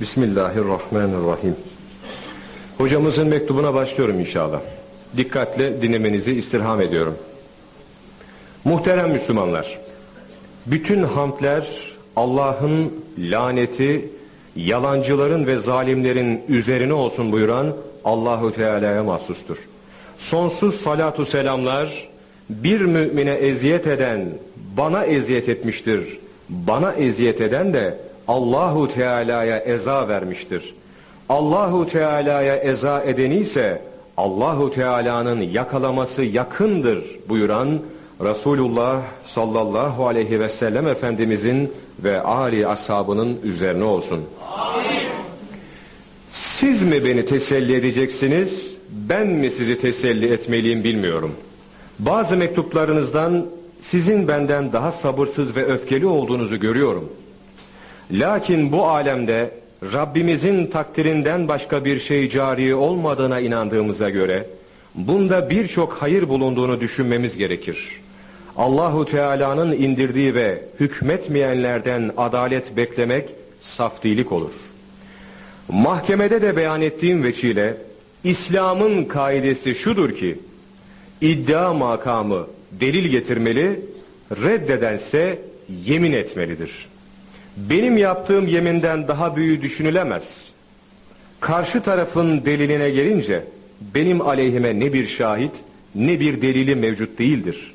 Bismillahirrahmanirrahim. Hocamızın mektubuna başlıyorum inşallah. Dikkatle dinlemenizi istirham ediyorum. Muhterem Müslümanlar, bütün hamdler Allah'ın laneti, yalancıların ve zalimlerin üzerine olsun buyuran Allahu Teala'ya mahsustur. Sonsuz salatu selamlar bir mümine eziyet eden bana eziyet etmiştir. Bana eziyet eden de Allahu Teala'ya eza vermiştir. Allahu Teala'ya eza edeni ise Allahu Teala'nın yakalaması yakındır buyuran Resulullah sallallahu aleyhi ve sellem Efendimizin ve Ali ashabının üzerine olsun. Siz mi beni teselli edeceksiniz, ben mi sizi teselli etmeliyim bilmiyorum. Bazı mektuplarınızdan sizin benden daha sabırsız ve öfkeli olduğunuzu görüyorum. Lakin bu alemde Rabbimizin takdirinden başka bir şey cari olmadığına inandığımıza göre bunda birçok hayır bulunduğunu düşünmemiz gerekir. Allahu Teala'nın indirdiği ve hükmetmeyenlerden adalet beklemek saftilik olur. Mahkemede de beyan ettiğim veçile İslam'ın kaidesi şudur ki iddia makamı delil getirmeli, reddedense yemin etmelidir. Benim yaptığım yeminden daha büyüğü düşünülemez. Karşı tarafın deliline gelince benim aleyhime ne bir şahit ne bir delili mevcut değildir.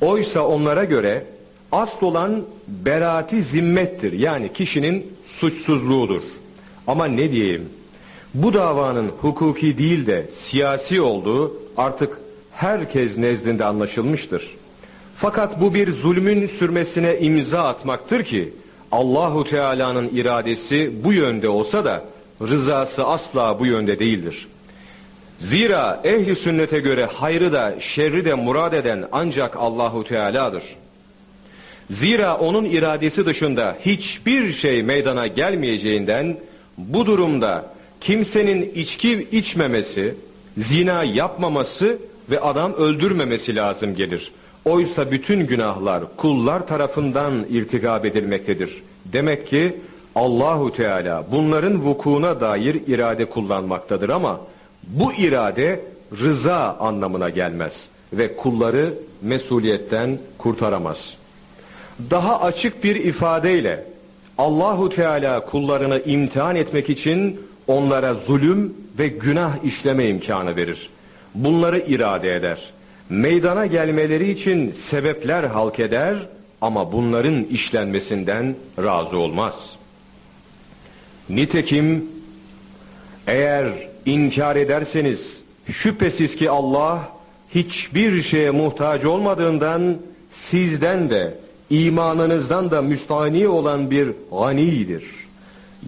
Oysa onlara göre asıl olan beraati zimmettir. Yani kişinin suçsuzluğudur. Ama ne diyeyim? Bu davanın hukuki değil de siyasi olduğu artık herkes nezdinde anlaşılmıştır. Fakat bu bir zulmün sürmesine imza atmaktır ki Allahu Teala'nın iradesi bu yönde olsa da rızası asla bu yönde değildir. Zira ehli sünnete göre hayrı da şerri de murad eden ancak Allahu Teala'dır. Zira onun iradesi dışında hiçbir şey meydana gelmeyeceğinden bu durumda kimsenin içki içmemesi, zina yapmaması ve adam öldürmemesi lazım gelir. Oysa bütün günahlar kullar tarafından irtikab edilmektedir. Demek ki Allahu Teala bunların vukuuna dair irade kullanmaktadır ama bu irade rıza anlamına gelmez ve kulları mesuliyetten kurtaramaz. Daha açık bir ifadeyle Allahu Teala kullarını imtihan etmek için onlara zulüm ve günah işleme imkanı verir. Bunları irade eder. Meydana gelmeleri için sebepler halk eder ama bunların işlenmesinden razı olmaz. Nitekim eğer inkar ederseniz şüphesiz ki Allah hiçbir şeye muhtaç olmadığından sizden de imanınızdan da müstahni olan bir ganidir.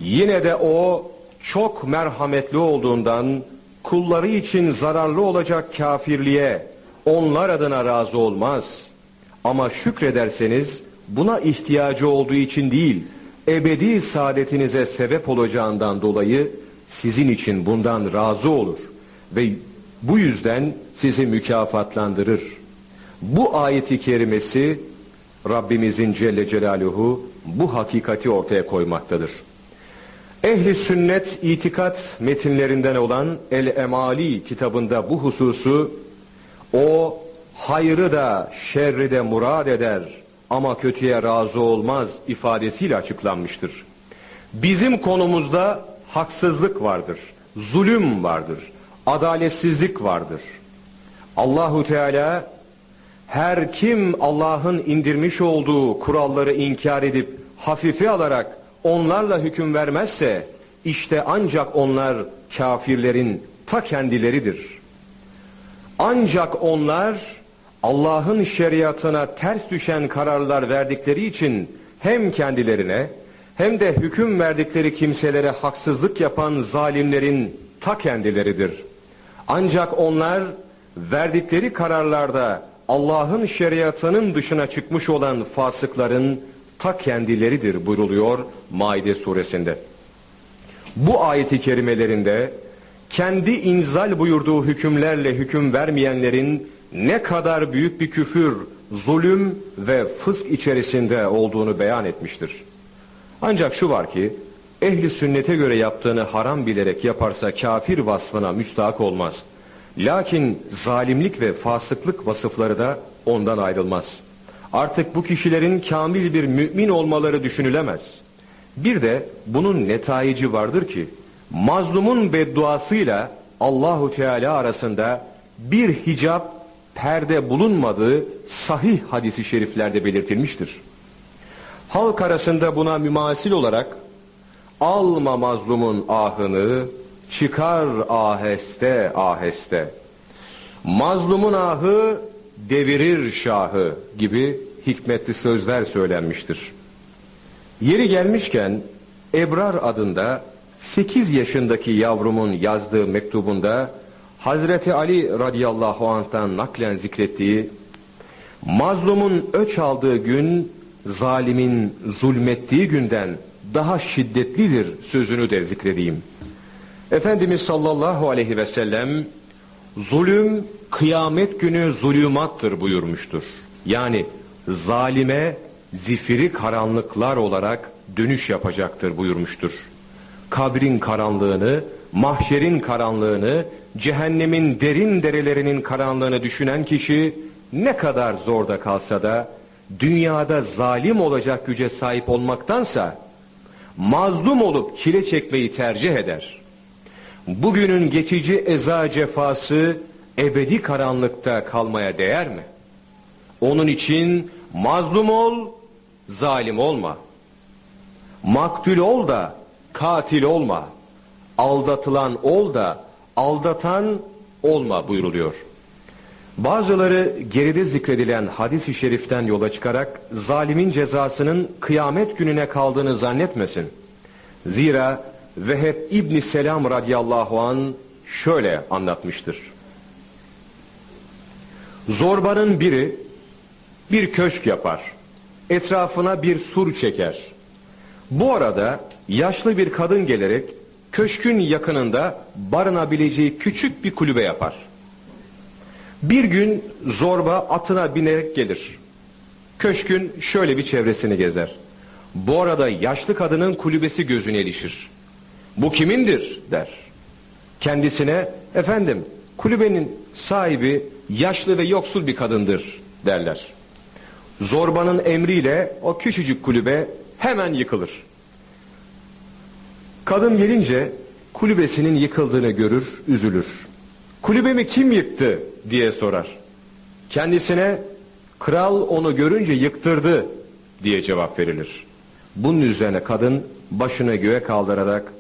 Yine de o çok merhametli olduğundan kulları için zararlı olacak kafirliğe onlar adına razı olmaz. Ama şükrederseniz buna ihtiyacı olduğu için değil, ebedi saadetinize sebep olacağından dolayı sizin için bundan razı olur ve bu yüzden sizi mükafatlandırır. Bu ayeti kerimesi Rabbimizin Celle Celaluhu bu hakikati ortaya koymaktadır. Ehli sünnet itikat metinlerinden olan El Emali kitabında bu hususu o hayrı da şerri de murad eder ama kötüye razı olmaz ifadesiyle açıklanmıştır. Bizim konumuzda haksızlık vardır, zulüm vardır, adaletsizlik vardır. Allahu Teala her kim Allah'ın indirmiş olduğu kuralları inkar edip hafife alarak onlarla hüküm vermezse işte ancak onlar kafirlerin ta kendileridir. Ancak onlar Allah'ın şeriatına ters düşen kararlar verdikleri için hem kendilerine hem de hüküm verdikleri kimselere haksızlık yapan zalimlerin ta kendileridir. Ancak onlar verdikleri kararlarda Allah'ın şeriatının dışına çıkmış olan fasıkların ta kendileridir buyruluyor Maide suresinde. Bu ayeti kerimelerinde kendi inzal buyurduğu hükümlerle hüküm vermeyenlerin ne kadar büyük bir küfür, zulüm ve fısk içerisinde olduğunu beyan etmiştir. Ancak şu var ki ehli sünnete göre yaptığını haram bilerek yaparsa kafir vasfına müstahak olmaz. Lakin zalimlik ve fasıklık vasıfları da ondan ayrılmaz. Artık bu kişilerin kamil bir mümin olmaları düşünülemez. Bir de bunun netayici vardır ki mazlumun bedduasıyla Allahu Teala arasında bir hicap perde bulunmadığı sahih hadisi şeriflerde belirtilmiştir. Halk arasında buna mümasil olarak alma mazlumun ahını çıkar aheste aheste. Mazlumun ahı devirir şahı gibi hikmetli sözler söylenmiştir. Yeri gelmişken Ebrar adında 8 yaşındaki yavrumun yazdığı mektubunda Hazreti Ali radıyallahu anh'tan naklen zikrettiği mazlumun öç aldığı gün zalimin zulmettiği günden daha şiddetlidir sözünü de zikredeyim. Efendimiz sallallahu aleyhi ve sellem zulüm kıyamet günü zulümattır buyurmuştur. Yani zalime zifiri karanlıklar olarak dönüş yapacaktır buyurmuştur. Kabrin karanlığını, mahşerin karanlığını, cehennemin derin derelerinin karanlığını düşünen kişi ne kadar zorda kalsa da dünyada zalim olacak güce sahip olmaktansa mazlum olup çile çekmeyi tercih eder. Bugünün geçici eza cefası ebedi karanlıkta kalmaya değer mi? Onun için mazlum ol, zalim olma. Maktul ol da katil olma. Aldatılan ol da aldatan olma buyruluyor. Bazıları geride zikredilen hadis-i şeriften yola çıkarak zalimin cezasının kıyamet gününe kaldığını zannetmesin. Zira Veheb İbni Selam radıyallahu an şöyle anlatmıştır. Zorbanın biri bir köşk yapar. Etrafına bir sur çeker. Bu arada yaşlı bir kadın gelerek köşkün yakınında barınabileceği küçük bir kulübe yapar. Bir gün zorba atına binerek gelir. Köşkün şöyle bir çevresini gezer. Bu arada yaşlı kadının kulübesi gözüne ilişir. Bu kimindir der. Kendisine efendim kulübenin sahibi yaşlı ve yoksul bir kadındır derler. Zorbanın emriyle o küçücük kulübe hemen yıkılır. Kadın gelince kulübesinin yıkıldığını görür, üzülür. Kulübemi kim yıktı diye sorar. Kendisine kral onu görünce yıktırdı diye cevap verilir. Bunun üzerine kadın başını göğe kaldırarak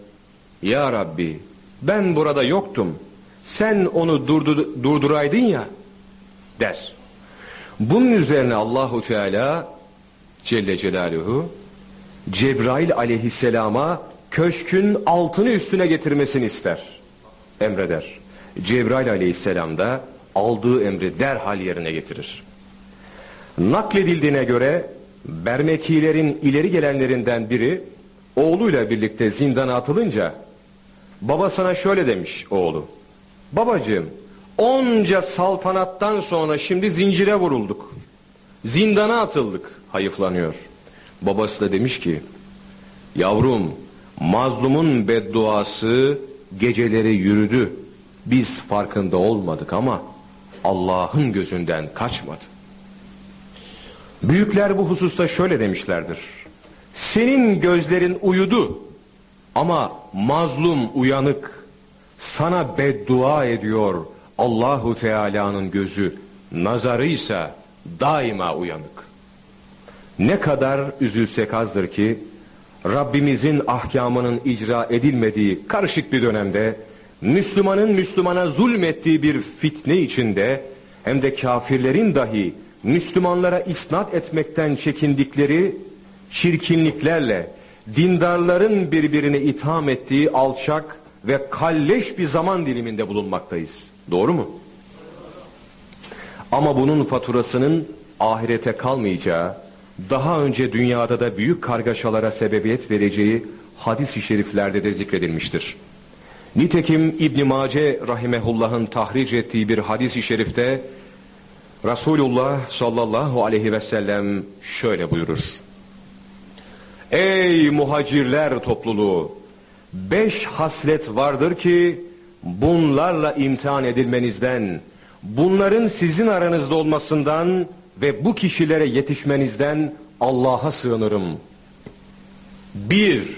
Ya Rabbi ben burada yoktum. Sen onu durdur durduraydın ya der. Bunun üzerine Allahu Teala Celle Celaluhu Cebrail aleyhisselama köşkün altını üstüne getirmesini ister. Emreder. Cebrail aleyhisselam da aldığı emri derhal yerine getirir. Nakledildiğine göre Bermekilerin ileri gelenlerinden biri oğluyla birlikte zindana atılınca babasına şöyle demiş oğlu. Babacığım onca saltanattan sonra şimdi zincire vurulduk. Zindana atıldık hayıflanıyor. Babası da demiş ki yavrum mazlumun bedduası geceleri yürüdü. Biz farkında olmadık ama Allah'ın gözünden kaçmadı. Büyükler bu hususta şöyle demişlerdir. Senin gözlerin uyudu ama mazlum uyanık sana beddua ediyor Allahu Teala'nın gözü nazarı ise daima uyanık. Ne kadar üzülsek azdır ki Rabbimizin ahkamının icra edilmediği karışık bir dönemde Müslümanın Müslümana zulmettiği bir fitne içinde hem de kafirlerin dahi Müslümanlara isnat etmekten çekindikleri çirkinliklerle dindarların birbirini itham ettiği alçak ve kalleş bir zaman diliminde bulunmaktayız. Doğru mu? Ama bunun faturasının ahirete kalmayacağı, daha önce dünyada da büyük kargaşalara sebebiyet vereceği hadis-i şeriflerde de zikredilmiştir. Nitekim İbn Mace rahimehullah'ın tahric ettiği bir hadis-i şerifte Resulullah sallallahu aleyhi ve sellem şöyle buyurur. Ey muhacirler topluluğu! Beş haslet vardır ki bunlarla imtihan edilmenizden, bunların sizin aranızda olmasından ve bu kişilere yetişmenizden Allah'a sığınırım. Bir,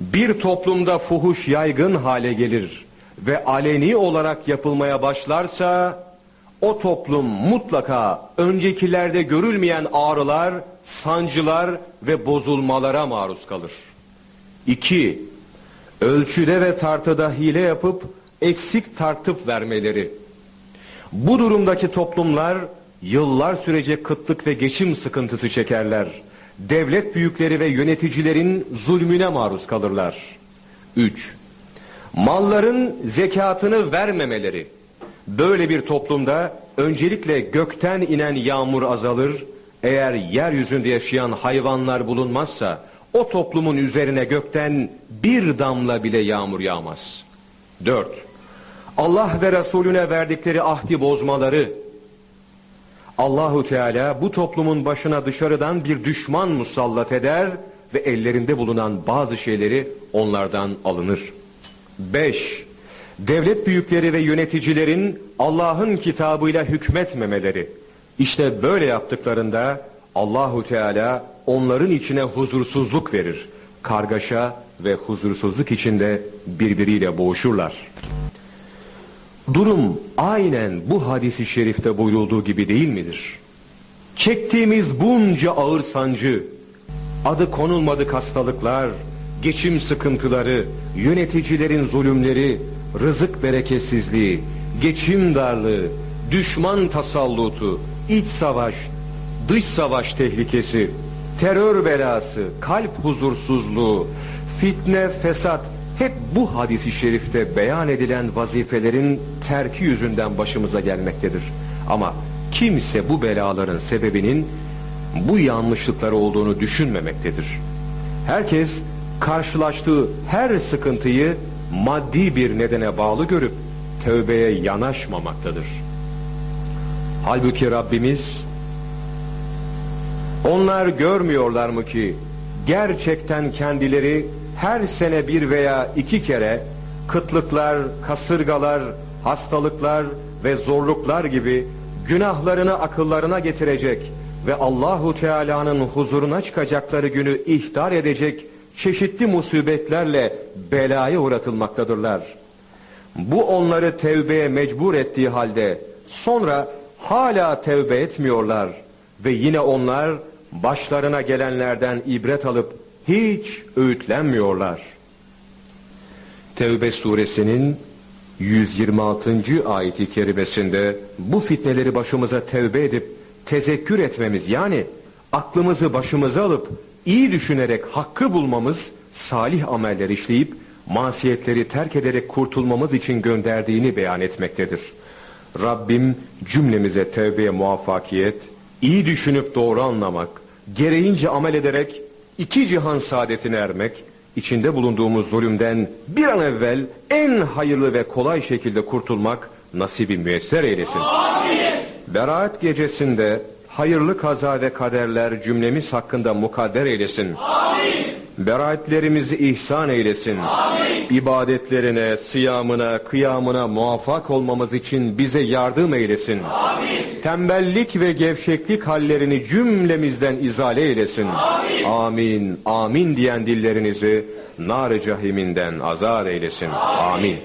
bir toplumda fuhuş yaygın hale gelir ve aleni olarak yapılmaya başlarsa o toplum mutlaka öncekilerde görülmeyen ağrılar, sancılar ve bozulmalara maruz kalır. İki, ölçüde ve tartıda hile yapıp eksik tartıp vermeleri. Bu durumdaki toplumlar yıllar sürecek kıtlık ve geçim sıkıntısı çekerler. Devlet büyükleri ve yöneticilerin zulmüne maruz kalırlar. 3. Malların zekatını vermemeleri. Böyle bir toplumda öncelikle gökten inen yağmur azalır. Eğer yeryüzünde yaşayan hayvanlar bulunmazsa o toplumun üzerine gökten bir damla bile yağmur yağmaz. 4. Allah ve Resulüne verdikleri ahdi bozmaları. Allahu Teala bu toplumun başına dışarıdan bir düşman musallat eder ve ellerinde bulunan bazı şeyleri onlardan alınır. 5. Devlet büyükleri ve yöneticilerin Allah'ın kitabıyla hükmetmemeleri. İşte böyle yaptıklarında Allahu Teala onların içine huzursuzluk verir. Kargaşa ve huzursuzluk içinde birbiriyle boğuşurlar. Durum aynen bu hadisi şerifte buyurulduğu gibi değil midir? Çektiğimiz bunca ağır sancı, adı konulmadık hastalıklar, geçim sıkıntıları, yöneticilerin zulümleri, rızık bereketsizliği, geçim darlığı, düşman tasallutu, iç savaş, dış savaş tehlikesi, terör belası, kalp huzursuzluğu, fitne, fesat hep bu hadisi şerifte beyan edilen vazifelerin terki yüzünden başımıza gelmektedir. Ama kimse bu belaların sebebinin bu yanlışlıkları olduğunu düşünmemektedir. Herkes karşılaştığı her sıkıntıyı maddi bir nedene bağlı görüp tövbeye yanaşmamaktadır. Halbuki Rabbimiz onlar görmüyorlar mı ki gerçekten kendileri her sene bir veya iki kere kıtlıklar, kasırgalar, hastalıklar ve zorluklar gibi günahlarını akıllarına getirecek ve Allahu Teala'nın huzuruna çıkacakları günü ihtar edecek çeşitli musibetlerle belaya uğratılmaktadırlar. Bu onları tevbeye mecbur ettiği halde sonra hala tevbe etmiyorlar ve yine onlar başlarına gelenlerden ibret alıp hiç öğütlenmiyorlar. Tevbe suresinin 126. ayeti kerimesinde bu fitneleri başımıza tevbe edip tezekkür etmemiz yani aklımızı başımıza alıp iyi düşünerek hakkı bulmamız, salih ameller işleyip masiyetleri terk ederek kurtulmamız için gönderdiğini beyan etmektedir. Rabbim cümlemize tevbeye muvaffakiyet, iyi düşünüp doğru anlamak, gereğince amel ederek iki cihan saadetine ermek, içinde bulunduğumuz zulümden bir an evvel en hayırlı ve kolay şekilde kurtulmak nasibi müyesser eylesin. Beraat gecesinde hayırlı kaza ve kaderler cümlemiz hakkında mukadder eylesin. Amin. Beraatlerimizi ihsan eylesin. Amin. İbadetlerine, siyamına, kıyamına muvaffak olmamız için bize yardım eylesin. Amin. Tembellik ve gevşeklik hallerini cümlemizden izale eylesin. Amin. Amin, amin diyen dillerinizi nar cahiminden azar eylesin. Amin. Amin.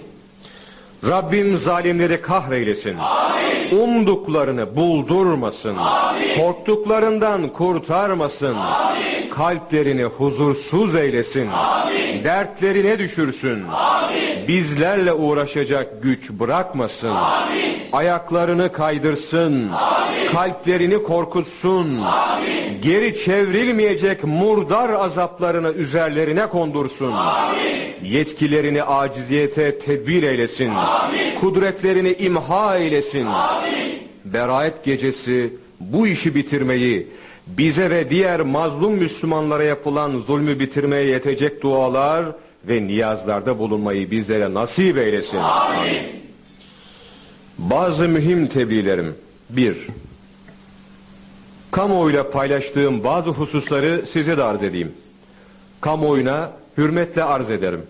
Rabbim zalimleri kahreylesin. Amin. Umduklarını buldurmasın. Amin. Korktuklarından kurtarmasın. Amin. Kalplerini huzursuz eylesin. Amin. Dertlerine düşürsün. Amin. Bizlerle uğraşacak güç bırakmasın. Amin. Ayaklarını kaydırsın. Amin. Kalplerini korkutsun. Amin. Geri çevrilmeyecek murdar azaplarını üzerlerine kondursun. Amin yetkilerini aciziyete tedbir eylesin. Amin. Kudretlerini imha eylesin. Amin. Berayet gecesi bu işi bitirmeyi, bize ve diğer mazlum Müslümanlara yapılan zulmü bitirmeye yetecek dualar ve niyazlarda bulunmayı bizlere nasip eylesin. Amin. Bazı mühim tebliğlerim. Bir, kamuoyuyla paylaştığım bazı hususları size de arz edeyim. kamuoyuna hürmetle arz ederim.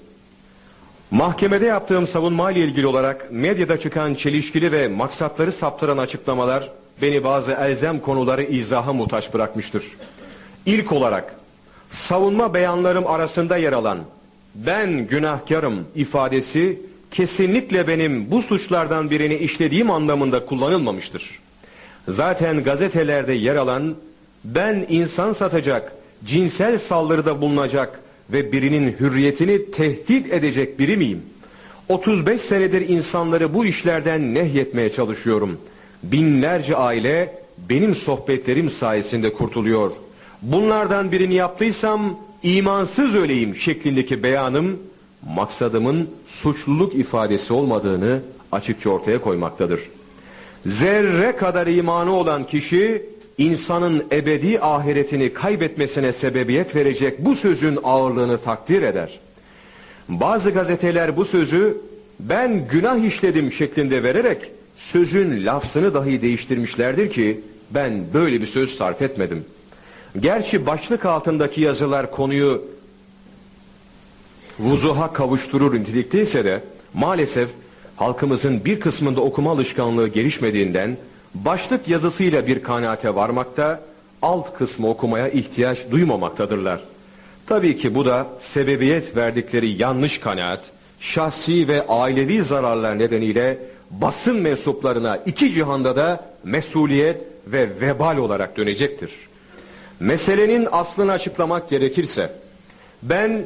Mahkemede yaptığım savunma ile ilgili olarak medyada çıkan çelişkili ve maksatları saptıran açıklamalar beni bazı elzem konuları izaha muhtaç bırakmıştır. İlk olarak savunma beyanlarım arasında yer alan ben günahkarım ifadesi kesinlikle benim bu suçlardan birini işlediğim anlamında kullanılmamıştır. Zaten gazetelerde yer alan ben insan satacak, cinsel saldırıda bulunacak ve birinin hürriyetini tehdit edecek biri miyim? 35 senedir insanları bu işlerden nehyetmeye çalışıyorum. Binlerce aile benim sohbetlerim sayesinde kurtuluyor. Bunlardan birini yaptıysam imansız öleyim şeklindeki beyanım maksadımın suçluluk ifadesi olmadığını açıkça ortaya koymaktadır. Zerre kadar imanı olan kişi insanın ebedi ahiretini kaybetmesine sebebiyet verecek bu sözün ağırlığını takdir eder. Bazı gazeteler bu sözü ben günah işledim şeklinde vererek sözün lafzını dahi değiştirmişlerdir ki ben böyle bir söz sarf etmedim. Gerçi başlık altındaki yazılar konuyu vuzuha kavuşturur nitelikteyse de maalesef halkımızın bir kısmında okuma alışkanlığı gelişmediğinden başlık yazısıyla bir kanaate varmakta, alt kısmı okumaya ihtiyaç duymamaktadırlar. Tabii ki bu da sebebiyet verdikleri yanlış kanaat, şahsi ve ailevi zararlar nedeniyle basın mensuplarına iki cihanda da mesuliyet ve vebal olarak dönecektir. Meselenin aslını açıklamak gerekirse, ben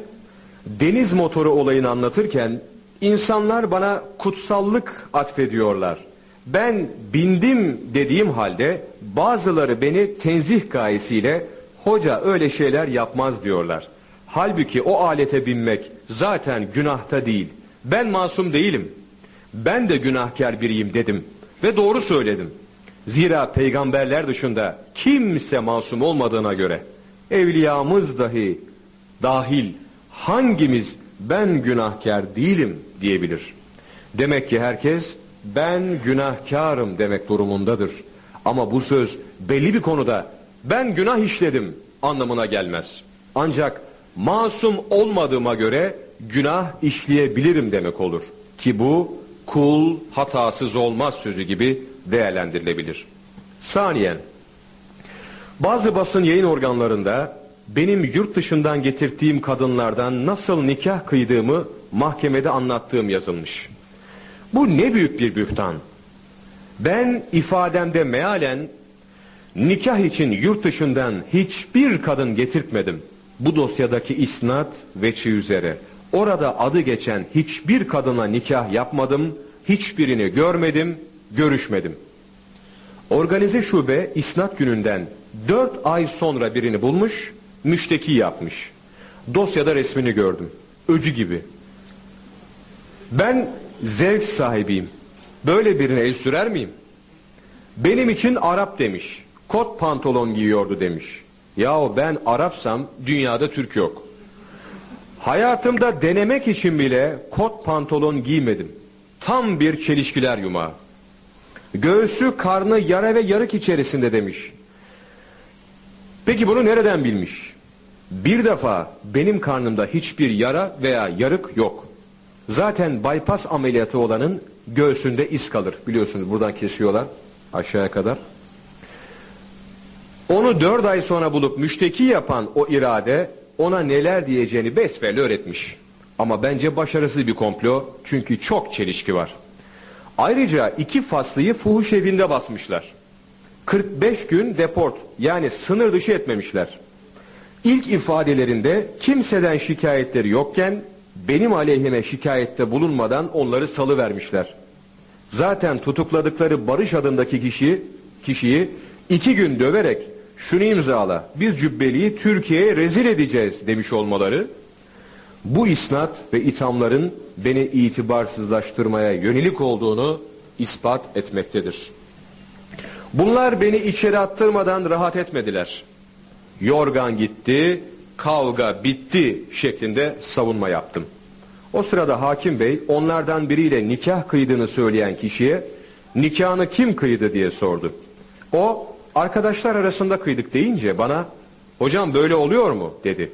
deniz motoru olayını anlatırken insanlar bana kutsallık atfediyorlar. Ben bindim dediğim halde bazıları beni tenzih gayesiyle hoca öyle şeyler yapmaz diyorlar. Halbuki o alete binmek zaten günahta değil. Ben masum değilim. Ben de günahkar biriyim dedim ve doğru söyledim. Zira peygamberler dışında kimse masum olmadığına göre evliyamız dahi dahil hangimiz ben günahkar değilim diyebilir. Demek ki herkes ben günahkarım demek durumundadır. Ama bu söz belli bir konuda ben günah işledim anlamına gelmez. Ancak masum olmadığıma göre günah işleyebilirim demek olur. Ki bu kul hatasız olmaz sözü gibi değerlendirilebilir. Saniyen, bazı basın yayın organlarında benim yurt dışından getirdiğim kadınlardan nasıl nikah kıydığımı mahkemede anlattığım yazılmış. Bu ne büyük bir bühtan. Ben ifademde mealen nikah için yurt dışından hiçbir kadın getirtmedim. Bu dosyadaki isnat veçi üzere. Orada adı geçen hiçbir kadına nikah yapmadım, hiçbirini görmedim, görüşmedim. Organize şube isnat gününden dört ay sonra birini bulmuş, müşteki yapmış. Dosyada resmini gördüm. Öcü gibi. Ben zevk sahibiyim. Böyle birine el sürer miyim? Benim için Arap demiş. Kot pantolon giyiyordu demiş. Yahu ben Arapsam dünyada Türk yok. Hayatımda denemek için bile kot pantolon giymedim. Tam bir çelişkiler yumağı. Göğsü karnı yara ve yarık içerisinde demiş. Peki bunu nereden bilmiş? Bir defa benim karnımda hiçbir yara veya yarık yok. Zaten bypass ameliyatı olanın göğsünde iz kalır. Biliyorsunuz buradan kesiyorlar aşağıya kadar. Onu dört ay sonra bulup müşteki yapan o irade ona neler diyeceğini besbelli öğretmiş. Ama bence başarısız bir komplo çünkü çok çelişki var. Ayrıca iki faslıyı fuhuş evinde basmışlar. 45 gün deport yani sınır dışı etmemişler. İlk ifadelerinde kimseden şikayetleri yokken benim aleyhime şikayette bulunmadan onları salı vermişler. Zaten tutukladıkları Barış adındaki kişi, kişiyi iki gün döverek şunu imzala biz cübbeliyi Türkiye'ye rezil edeceğiz demiş olmaları bu isnat ve ithamların beni itibarsızlaştırmaya yönelik olduğunu ispat etmektedir. Bunlar beni içeri attırmadan rahat etmediler. Yorgan gitti, kavga bitti şeklinde savunma yaptım. O sırada hakim bey onlardan biriyle nikah kıydığını söyleyen kişiye nikahını kim kıydı diye sordu. O arkadaşlar arasında kıydık deyince bana hocam böyle oluyor mu dedi.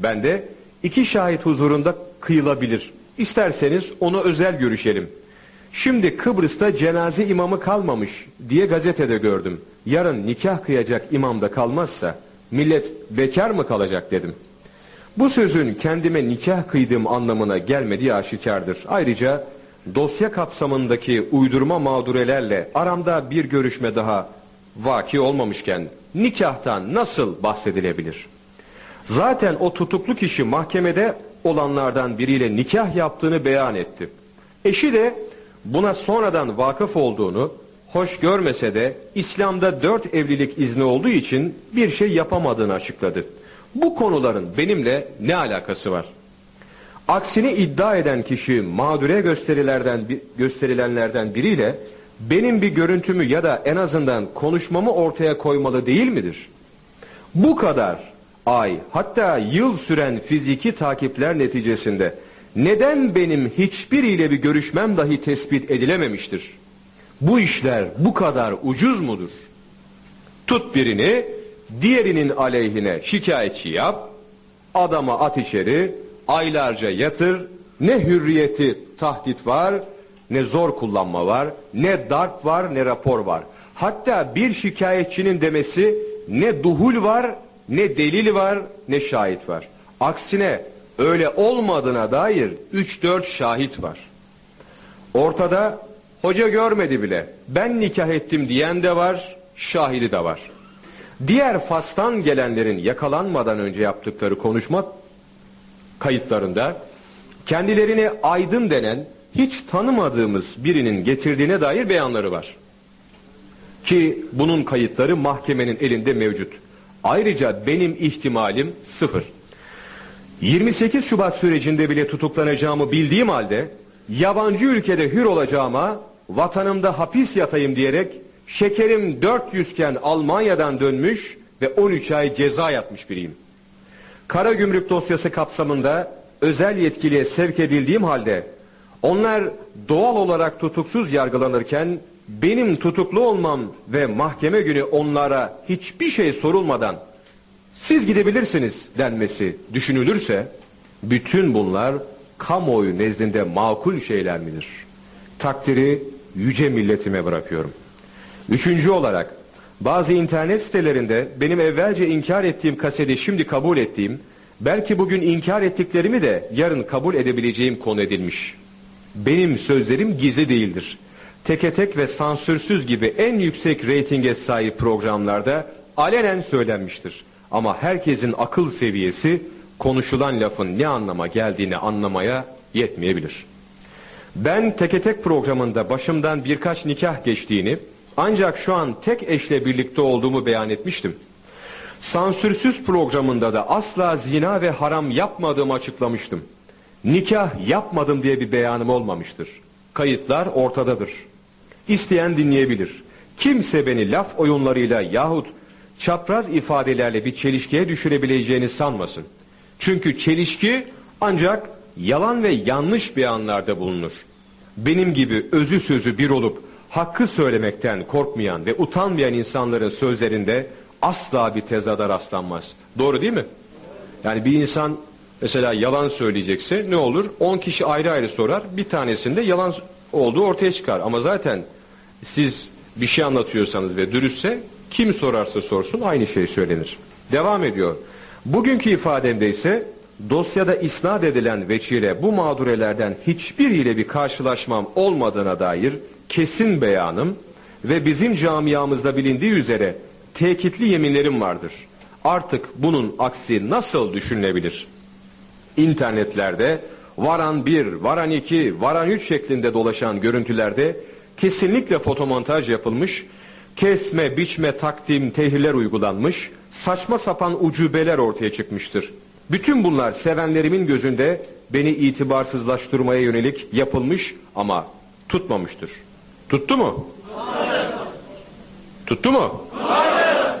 Ben de iki şahit huzurunda kıyılabilir. İsterseniz onu özel görüşelim. Şimdi Kıbrıs'ta cenaze imamı kalmamış diye gazetede gördüm. Yarın nikah kıyacak imam da kalmazsa millet bekar mı kalacak dedim. Bu sözün kendime nikah kıydığım anlamına gelmediği aşikardır. Ayrıca dosya kapsamındaki uydurma mağdurelerle aramda bir görüşme daha vaki olmamışken nikahtan nasıl bahsedilebilir? Zaten o tutuklu kişi mahkemede olanlardan biriyle nikah yaptığını beyan etti. Eşi de buna sonradan vakıf olduğunu hoş görmese de İslam'da dört evlilik izni olduğu için bir şey yapamadığını açıkladı. Bu konuların benimle ne alakası var? Aksini iddia eden kişi mağdure gösterilerden, gösterilenlerden biriyle benim bir görüntümü ya da en azından konuşmamı ortaya koymalı değil midir? Bu kadar ay hatta yıl süren fiziki takipler neticesinde neden benim hiçbiriyle bir görüşmem dahi tespit edilememiştir? Bu işler bu kadar ucuz mudur? Tut birini diğerinin aleyhine şikayetçi yap, adama at içeri, aylarca yatır, ne hürriyeti tahdit var, ne zor kullanma var, ne darp var, ne rapor var. Hatta bir şikayetçinin demesi ne duhul var, ne delil var, ne şahit var. Aksine öyle olmadığına dair 3-4 şahit var. Ortada hoca görmedi bile. Ben nikah ettim diyen de var, şahidi de var. Diğer fastan gelenlerin yakalanmadan önce yaptıkları konuşma kayıtlarında kendilerini aydın denen hiç tanımadığımız birinin getirdiğine dair beyanları var. Ki bunun kayıtları mahkemenin elinde mevcut. Ayrıca benim ihtimalim sıfır. 28 Şubat sürecinde bile tutuklanacağımı bildiğim halde yabancı ülkede hür olacağıma vatanımda hapis yatayım diyerek şekerim 400 iken Almanya'dan dönmüş ve 13 ay ceza yatmış biriyim. Kara gümrük dosyası kapsamında özel yetkiliye sevk edildiğim halde onlar doğal olarak tutuksuz yargılanırken benim tutuklu olmam ve mahkeme günü onlara hiçbir şey sorulmadan siz gidebilirsiniz denmesi düşünülürse bütün bunlar kamuoyu nezdinde makul şeyler midir? Takdiri yüce milletime bırakıyorum. Üçüncü olarak bazı internet sitelerinde benim evvelce inkar ettiğim kaseti şimdi kabul ettiğim, belki bugün inkar ettiklerimi de yarın kabul edebileceğim konu edilmiş. Benim sözlerim gizli değildir. Teke tek ve sansürsüz gibi en yüksek reytinge sahip programlarda alenen söylenmiştir. Ama herkesin akıl seviyesi konuşulan lafın ne anlama geldiğini anlamaya yetmeyebilir. Ben teke tek programında başımdan birkaç nikah geçtiğini ancak şu an tek eşle birlikte olduğumu beyan etmiştim. Sansürsüz programında da asla zina ve haram yapmadığımı açıklamıştım. Nikah yapmadım diye bir beyanım olmamıştır. Kayıtlar ortadadır. İsteyen dinleyebilir. Kimse beni laf oyunlarıyla yahut çapraz ifadelerle bir çelişkiye düşürebileceğini sanmasın. Çünkü çelişki ancak yalan ve yanlış beyanlarda bulunur. Benim gibi özü sözü bir olup hakkı söylemekten korkmayan ve utanmayan insanların sözlerinde asla bir tezada rastlanmaz. Doğru değil mi? Yani bir insan mesela yalan söyleyecekse ne olur? 10 kişi ayrı ayrı sorar. Bir tanesinde yalan olduğu ortaya çıkar. Ama zaten siz bir şey anlatıyorsanız ve dürüstse kim sorarsa sorsun aynı şey söylenir. Devam ediyor. Bugünkü ifademde ise dosyada isnat edilen veçile bu mağdurelerden hiçbiriyle bir karşılaşmam olmadığına dair kesin beyanım ve bizim camiamızda bilindiği üzere tekitli yeminlerim vardır. Artık bunun aksi nasıl düşünülebilir? İnternetlerde varan bir, varan iki, varan üç şeklinde dolaşan görüntülerde kesinlikle fotomontaj yapılmış, kesme, biçme, takdim, tehirler uygulanmış, saçma sapan ucubeler ortaya çıkmıştır. Bütün bunlar sevenlerimin gözünde beni itibarsızlaştırmaya yönelik yapılmış ama tutmamıştır. Tuttu mu? Hayır. Tuttu mu? Hayır.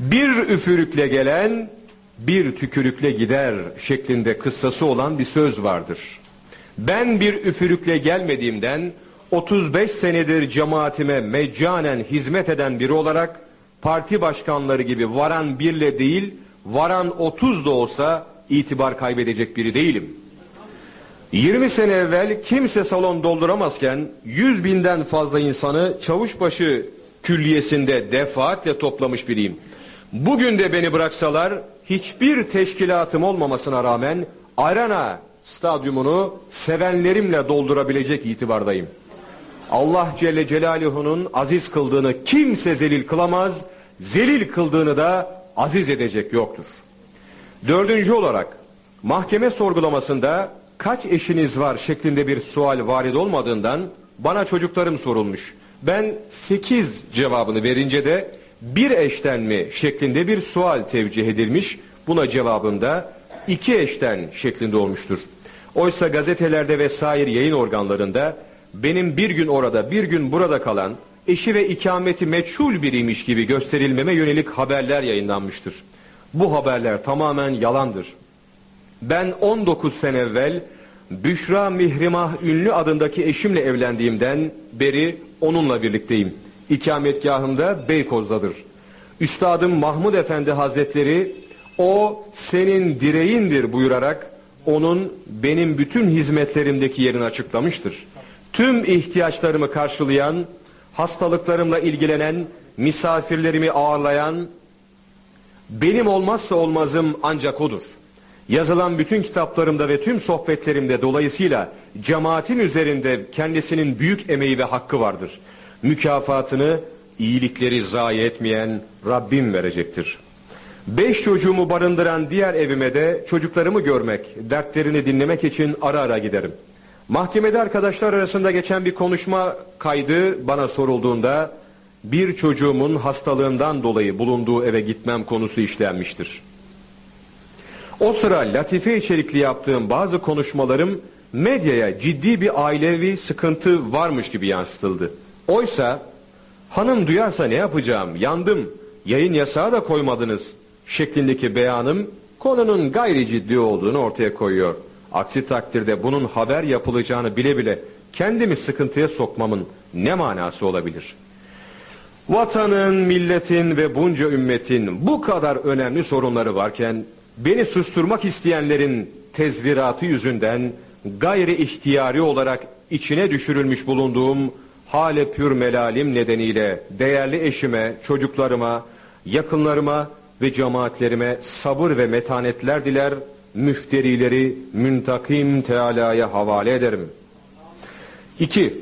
Bir üfürükle gelen bir tükürükle gider şeklinde kıssası olan bir söz vardır. Ben bir üfürükle gelmediğimden 35 senedir cemaatime meccanen hizmet eden biri olarak parti başkanları gibi varan birle değil varan 30 da olsa itibar kaybedecek biri değilim. 20 sene evvel kimse salon dolduramazken 100 binden fazla insanı çavuşbaşı külliyesinde defaatle toplamış biriyim. Bugün de beni bıraksalar hiçbir teşkilatım olmamasına rağmen arena stadyumunu sevenlerimle doldurabilecek itibardayım. Allah Celle Celaluhu'nun aziz kıldığını kimse zelil kılamaz, zelil kıldığını da aziz edecek yoktur. Dördüncü olarak mahkeme sorgulamasında kaç eşiniz var şeklinde bir sual varid olmadığından bana çocuklarım sorulmuş. Ben sekiz cevabını verince de bir eşten mi şeklinde bir sual tevcih edilmiş. Buna cevabında iki eşten şeklinde olmuştur. Oysa gazetelerde vesaire yayın organlarında benim bir gün orada bir gün burada kalan eşi ve ikameti meçhul biriymiş gibi gösterilmeme yönelik haberler yayınlanmıştır. Bu haberler tamamen yalandır. Ben 19 sene evvel Büşra Mihrimah Ünlü adındaki eşimle evlendiğimden beri onunla birlikteyim. İkametgahımda Beykoz'dadır. Üstadım Mahmud Efendi Hazretleri o senin direğindir buyurarak onun benim bütün hizmetlerimdeki yerini açıklamıştır. Tüm ihtiyaçlarımı karşılayan, hastalıklarımla ilgilenen, misafirlerimi ağırlayan, benim olmazsa olmazım ancak odur. Yazılan bütün kitaplarımda ve tüm sohbetlerimde dolayısıyla cemaatim üzerinde kendisinin büyük emeği ve hakkı vardır. Mükafatını iyilikleri zayi etmeyen Rabbim verecektir. Beş çocuğumu barındıran diğer evime de çocuklarımı görmek, dertlerini dinlemek için ara ara giderim. Mahkemede arkadaşlar arasında geçen bir konuşma kaydı bana sorulduğunda bir çocuğumun hastalığından dolayı bulunduğu eve gitmem konusu işlenmiştir. O sıra latife içerikli yaptığım bazı konuşmalarım medyaya ciddi bir ailevi sıkıntı varmış gibi yansıtıldı. Oysa hanım duyarsa ne yapacağım yandım yayın yasağı da koymadınız şeklindeki beyanım konunun gayri ciddi olduğunu ortaya koyuyor. Aksi takdirde bunun haber yapılacağını bile bile kendimi sıkıntıya sokmamın ne manası olabilir? Vatanın, milletin ve bunca ümmetin bu kadar önemli sorunları varken beni susturmak isteyenlerin tezviratı yüzünden gayri ihtiyari olarak içine düşürülmüş bulunduğum hale pür melalim nedeniyle değerli eşime, çocuklarıma, yakınlarıma ve cemaatlerime sabır ve metanetler diler, müfterileri müntakim Teala'ya havale ederim. 2.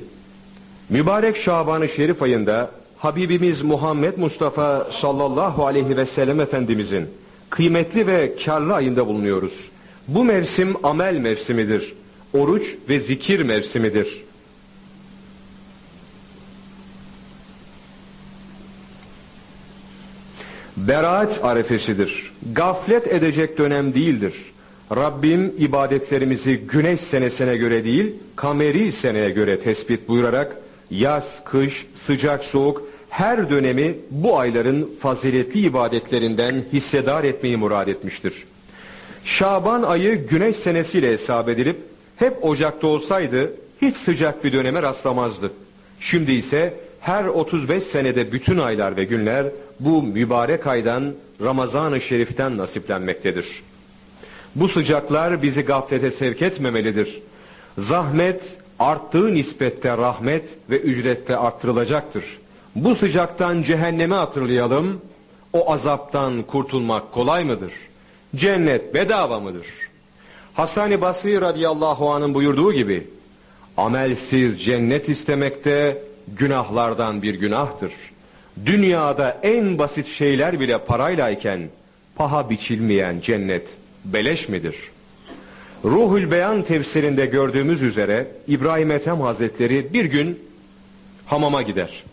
Mübarek Şaban-ı Şerif ayında Habibimiz Muhammed Mustafa sallallahu aleyhi ve sellem Efendimizin kıymetli ve karlı ayında bulunuyoruz. Bu mevsim amel mevsimidir. Oruç ve zikir mevsimidir. Beraat arefesidir. Gaflet edecek dönem değildir. Rabbim ibadetlerimizi güneş senesine göre değil, kameri seneye göre tespit buyurarak yaz, kış, sıcak, soğuk her dönemi bu ayların faziletli ibadetlerinden hissedar etmeyi murad etmiştir. Şaban ayı güneş senesiyle hesap edilip hep Ocak'ta olsaydı hiç sıcak bir döneme rastlamazdı. Şimdi ise her 35 senede bütün aylar ve günler bu mübarek aydan Ramazan-ı Şerif'ten nasiplenmektedir. Bu sıcaklar bizi gaflete sevk etmemelidir. Zahmet arttığı nispette rahmet ve ücrette arttırılacaktır. Bu sıcaktan cehennemi hatırlayalım. O azaptan kurtulmak kolay mıdır? Cennet bedava mıdır? Hasan-ı Basri radıyallahu anh'ın buyurduğu gibi amelsiz cennet istemekte günahlardan bir günahtır. Dünyada en basit şeyler bile paraylayken paha biçilmeyen cennet beleş midir? Ruhul Beyan tefsirinde gördüğümüz üzere İbrahim Ethem Hazretleri bir gün hamama gider.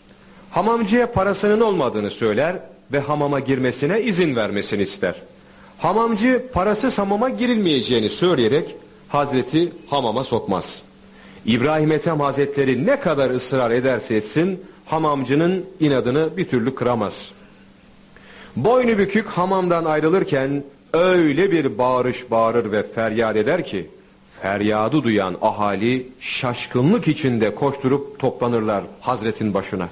Hamamcıya parasının olmadığını söyler ve hamama girmesine izin vermesini ister. Hamamcı parasız hamama girilmeyeceğini söyleyerek Hazreti hamama sokmaz. İbrahim Ethem Hazretleri ne kadar ısrar ederse etsin hamamcının inadını bir türlü kıramaz. Boynu bükük hamamdan ayrılırken öyle bir bağırış bağırır ve feryat eder ki feryadı duyan ahali şaşkınlık içinde koşturup toplanırlar Hazretin başına.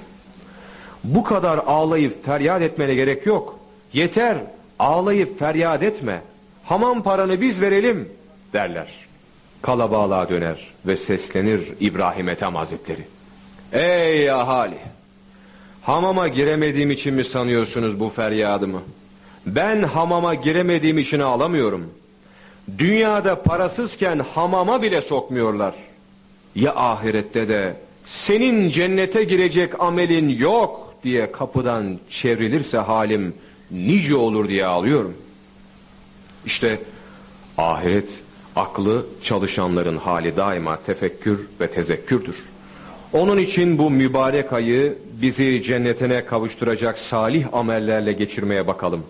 Bu kadar ağlayıp feryat etmene gerek yok. Yeter ağlayıp feryat etme. hamam paranı biz verelim derler. Kalabalığa döner ve seslenir İbrahim Ethem Hazretleri. Ey ahali! Hamama giremediğim için mi sanıyorsunuz bu feryadımı? Ben hamama giremediğim için ağlamıyorum. Dünyada parasızken hamama bile sokmuyorlar. Ya ahirette de senin cennete girecek amelin yok diye kapıdan çevrilirse halim nice olur diye ağlıyorum. İşte ahiret aklı çalışanların hali daima tefekkür ve tezekkürdür. Onun için bu mübarek ayı bizi cennetine kavuşturacak salih amellerle geçirmeye bakalım.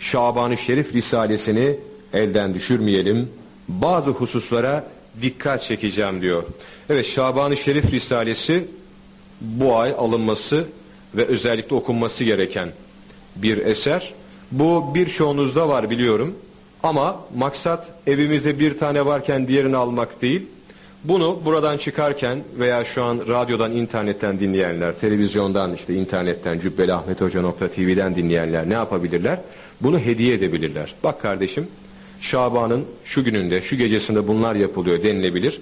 Şaban-ı Şerif Risalesini elden düşürmeyelim. Bazı hususlara dikkat çekeceğim diyor. Evet Şaban-ı Şerif Risalesi bu ay alınması ve özellikle okunması gereken bir eser. Bu birçoğunuzda var biliyorum. Ama maksat evimizde bir tane varken diğerini almak değil. Bunu buradan çıkarken veya şu an radyodan, internetten dinleyenler, televizyondan, işte internetten, cübbeliahmethoca.tv'den dinleyenler ne yapabilirler? Bunu hediye edebilirler. Bak kardeşim, Şaban'ın şu gününde, şu gecesinde bunlar yapılıyor denilebilir.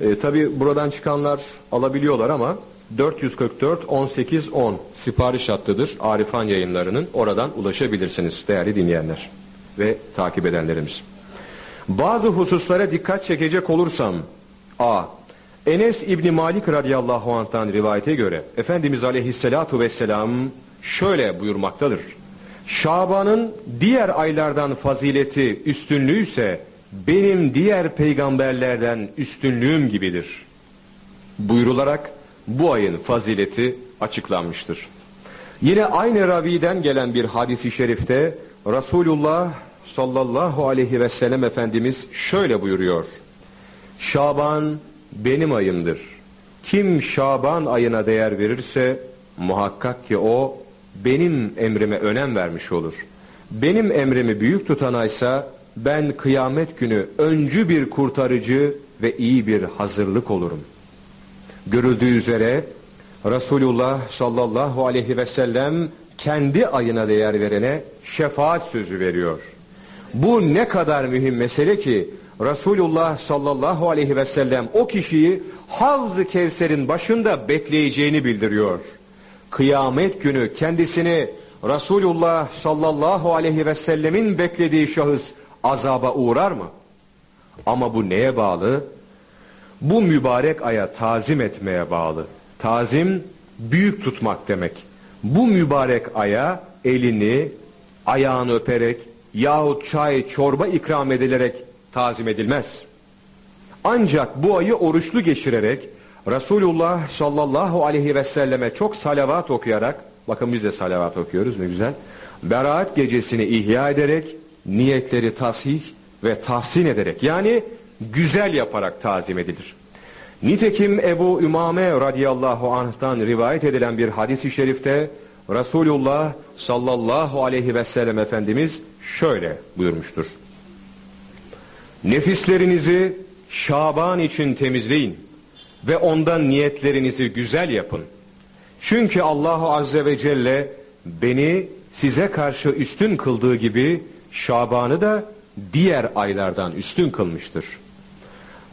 E, Tabi buradan çıkanlar alabiliyorlar ama 444 18 10 sipariş hattıdır Arifan yayınlarının. Oradan ulaşabilirsiniz değerli dinleyenler ve takip edenlerimiz. Bazı hususlara dikkat çekecek olursam A. Enes İbni Malik radıyallahu anh'tan rivayete göre Efendimiz aleyhissalatu vesselam şöyle buyurmaktadır. Şaban'ın diğer aylardan fazileti üstünlüğü ise benim diğer peygamberlerden üstünlüğüm gibidir. Buyrularak bu ayın fazileti açıklanmıştır. Yine aynı raviden gelen bir hadisi şerifte Resulullah sallallahu aleyhi ve sellem Efendimiz şöyle buyuruyor. Şaban benim ayımdır. Kim Şaban ayına değer verirse muhakkak ki o benim emrime önem vermiş olur. Benim emrimi büyük tutanaysa ben kıyamet günü öncü bir kurtarıcı ve iyi bir hazırlık olurum. Görüldüğü üzere Resulullah sallallahu aleyhi ve sellem kendi ayına değer verene şefaat sözü veriyor. Bu ne kadar mühim mesele ki Resulullah sallallahu aleyhi ve sellem o kişiyi Havz-ı Kevser'in başında bekleyeceğini bildiriyor. Kıyamet günü kendisini Resulullah sallallahu aleyhi ve sellemin beklediği şahıs azaba uğrar mı? Ama bu neye bağlı? Bu mübarek aya tazim etmeye bağlı. Tazim büyük tutmak demek. Bu mübarek aya elini, ayağını öperek yahut çay, çorba ikram edilerek tazim edilmez. Ancak bu ayı oruçlu geçirerek Resulullah sallallahu aleyhi ve selleme çok salavat okuyarak bakın biz de salavat okuyoruz ne güzel. Beraat gecesini ihya ederek niyetleri tasih ve tahsin ederek yani güzel yaparak tazim edilir. Nitekim Ebu Ümame radıyallahu anh'tan rivayet edilen bir hadis-i şerifte Resulullah sallallahu aleyhi ve sellem Efendimiz şöyle buyurmuştur. Nefislerinizi Şaban için temizleyin ve ondan niyetlerinizi güzel yapın. Çünkü Allahu Azze ve Celle beni size karşı üstün kıldığı gibi Şaban'ı da diğer aylardan üstün kılmıştır.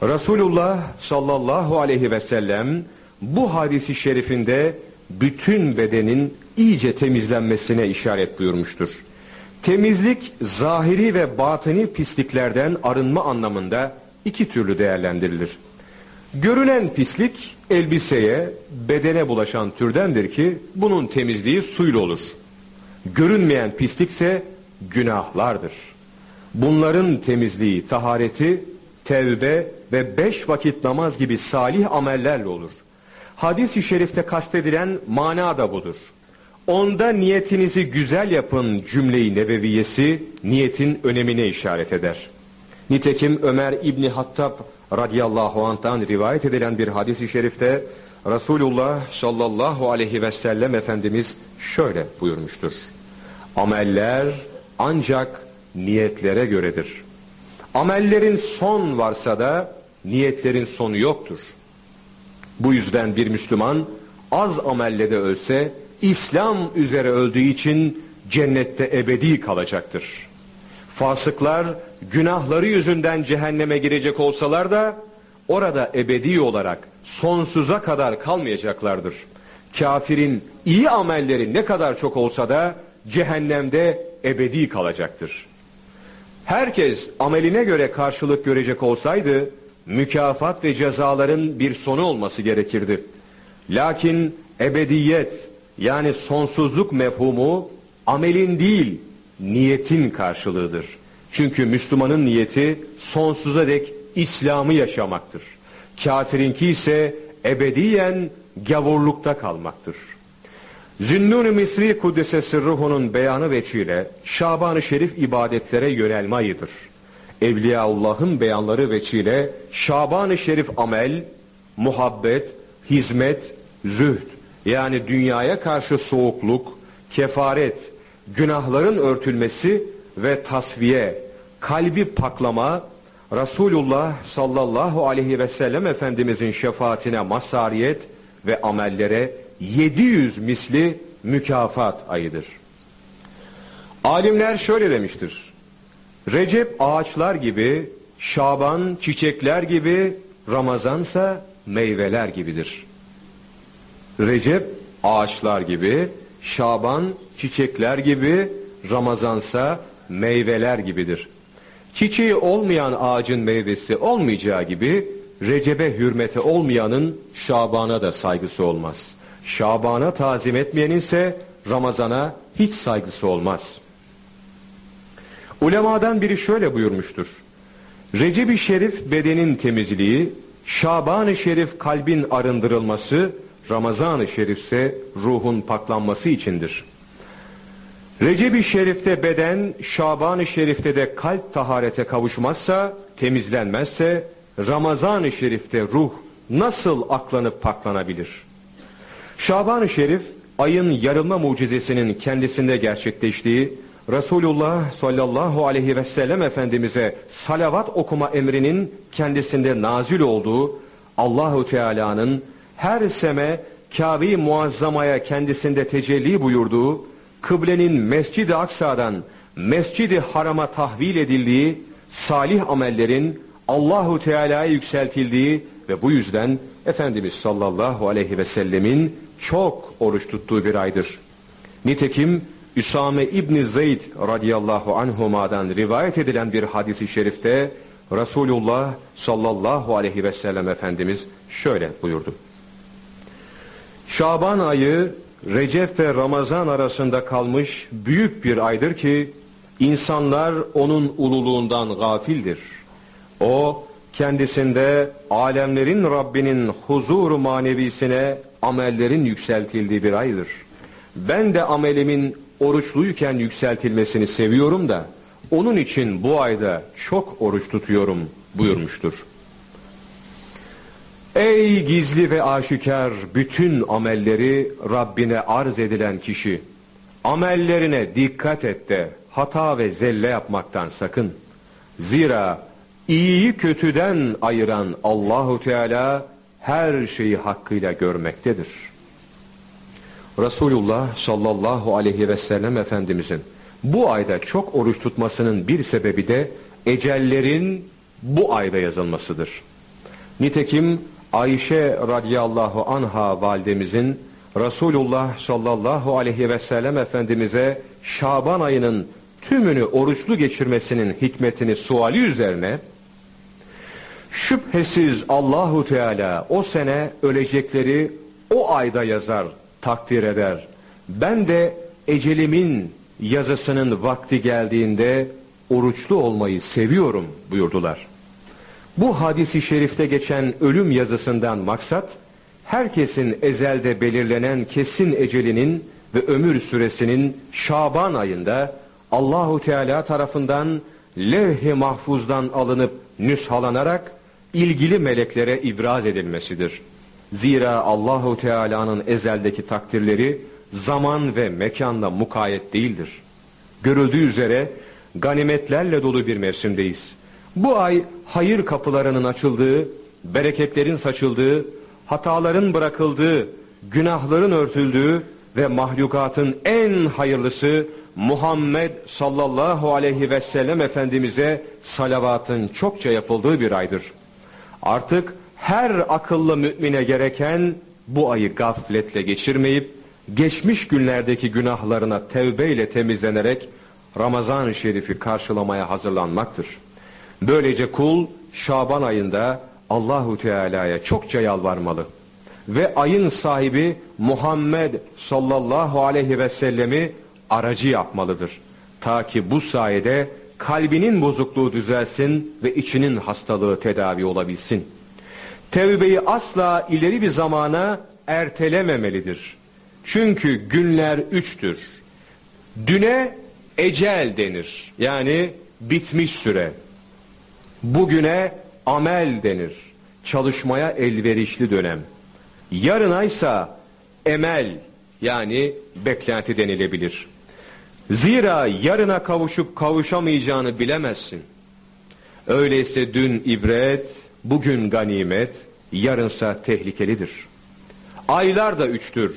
Resulullah sallallahu aleyhi ve sellem bu hadisi şerifinde bütün bedenin iyice temizlenmesine işaret buyurmuştur. Temizlik zahiri ve batini pisliklerden arınma anlamında iki türlü değerlendirilir. Görünen pislik elbiseye, bedene bulaşan türdendir ki bunun temizliği suyla olur. Görünmeyen pislikse günahlardır. Bunların temizliği, tahareti, tevbe ve beş vakit namaz gibi salih amellerle olur. Hadis-i şerifte kastedilen mana da budur. Onda niyetinizi güzel yapın cümleyi nebeviyesi niyetin önemine işaret eder. Nitekim Ömer İbni Hattab radıyallahu anh'tan rivayet edilen bir hadis-i şerifte Resulullah sallallahu aleyhi ve sellem Efendimiz şöyle buyurmuştur. Ameller ancak niyetlere göredir. Amellerin son varsa da niyetlerin sonu yoktur. Bu yüzden bir Müslüman az amelle de ölse İslam üzere öldüğü için cennette ebedi kalacaktır. Fasıklar günahları yüzünden cehenneme girecek olsalar da orada ebedi olarak sonsuza kadar kalmayacaklardır. Kafirin iyi amelleri ne kadar çok olsa da cehennemde ebedi kalacaktır. Herkes ameline göre karşılık görecek olsaydı mükafat ve cezaların bir sonu olması gerekirdi. Lakin ebediyet yani sonsuzluk mefhumu amelin değil niyetin karşılığıdır. Çünkü Müslümanın niyeti sonsuza dek İslam'ı yaşamaktır. Kafirinki ise ebediyen gavurlukta kalmaktır. Zünnun-u Misri Kuddise Sırruhu'nun beyanı veçiyle Şaban-ı Şerif ibadetlere yönelme ayıdır. Evliyaullah'ın beyanları veçiyle Şaban-ı Şerif amel, muhabbet, hizmet, zühd yani dünyaya karşı soğukluk, kefaret, günahların örtülmesi ve tasfiye, kalbi paklama, Resulullah sallallahu aleyhi ve sellem Efendimizin şefaatine masariyet ve amellere 700 misli mükafat ayıdır. Alimler şöyle demiştir. Recep ağaçlar gibi, Şaban çiçekler gibi, Ramazansa meyveler gibidir. Recep ağaçlar gibi, Şaban çiçekler gibi, Ramazansa meyveler gibidir. Çiçeği olmayan ağacın meyvesi olmayacağı gibi Recep'e hürmeti olmayanın Şaban'a da saygısı olmaz. Şaban'a tazim etmeyenin ise Ramazan'a hiç saygısı olmaz. Ulemadan biri şöyle buyurmuştur. Recep-i Şerif bedenin temizliği, Şaban-ı Şerif kalbin arındırılması, Ramazan-ı Şerif ise ruhun paklanması içindir. Recep-i Şerif'te beden, Şaban-ı Şerif'te de kalp taharete kavuşmazsa, temizlenmezse, Ramazan-ı Şerif'te ruh nasıl aklanıp paklanabilir? Şaban-ı Şerif, ayın yarılma mucizesinin kendisinde gerçekleştiği, Resulullah sallallahu aleyhi ve sellem Efendimiz'e salavat okuma emrinin kendisinde nazil olduğu, Allahu Teala'nın her seme Kabe-i Muazzama'ya kendisinde tecelli buyurduğu, kıblenin Mescid-i Aksa'dan Mescid-i Haram'a tahvil edildiği, salih amellerin Allahu Teala'ya yükseltildiği ve bu yüzden Efendimiz sallallahu aleyhi ve sellemin çok oruç tuttuğu bir aydır. Nitekim Üsame İbni Zeyd radıyallahu anhuma'dan rivayet edilen bir hadisi şerifte Resulullah sallallahu aleyhi ve sellem Efendimiz şöyle buyurdu. Şaban ayı Recep ve Ramazan arasında kalmış büyük bir aydır ki insanlar onun ululuğundan gafildir. O kendisinde alemlerin Rabbinin huzur manevisine amellerin yükseltildiği bir aydır. Ben de amelimin oruçluyken yükseltilmesini seviyorum da onun için bu ayda çok oruç tutuyorum buyurmuştur. Ey gizli ve aşikar bütün amelleri Rabbine arz edilen kişi, amellerine dikkat et de hata ve zelle yapmaktan sakın. Zira iyiyi kötüden ayıran Allahu Teala her şeyi hakkıyla görmektedir. Resulullah sallallahu aleyhi ve sellem Efendimizin bu ayda çok oruç tutmasının bir sebebi de ecellerin bu ayda yazılmasıdır. Nitekim Ayşe radıyallahu anha validemizin Resulullah sallallahu aleyhi ve sellem Efendimiz'e Şaban ayının tümünü oruçlu geçirmesinin hikmetini suali üzerine şüphesiz Allahu Teala o sene ölecekleri o ayda yazar, takdir eder. Ben de ecelimin yazısının vakti geldiğinde oruçlu olmayı seviyorum buyurdular. Bu hadisi şerifte geçen ölüm yazısından maksat, herkesin ezelde belirlenen kesin ecelinin ve ömür süresinin Şaban ayında Allahu Teala tarafından levh-i mahfuzdan alınıp nüshalanarak ilgili meleklere ibraz edilmesidir. Zira Allahu Teala'nın ezeldeki takdirleri zaman ve mekanla mukayyet değildir. Görüldüğü üzere ganimetlerle dolu bir mevsimdeyiz. Bu ay hayır kapılarının açıldığı, bereketlerin saçıldığı, hataların bırakıldığı, günahların örtüldüğü ve mahlukatın en hayırlısı Muhammed sallallahu aleyhi ve sellem Efendimiz'e salavatın çokça yapıldığı bir aydır. Artık her akıllı mümine gereken bu ayı gafletle geçirmeyip geçmiş günlerdeki günahlarına tevbe temizlenerek Ramazan-ı Şerif'i karşılamaya hazırlanmaktır. Böylece kul Şaban ayında Allahu Teala'ya çokça yalvarmalı ve ayın sahibi Muhammed sallallahu aleyhi ve sellemi aracı yapmalıdır. Ta ki bu sayede kalbinin bozukluğu düzelsin ve içinin hastalığı tedavi olabilsin. Tevbeyi asla ileri bir zamana ertelememelidir. Çünkü günler üçtür. Düne ecel denir. Yani bitmiş süre. Bugüne amel denir. Çalışmaya elverişli dönem. Yarına ise emel yani beklenti denilebilir. Zira yarına kavuşup kavuşamayacağını bilemezsin. Öyleyse dün ibret, bugün ganimet, yarınsa tehlikelidir. Aylar da üçtür.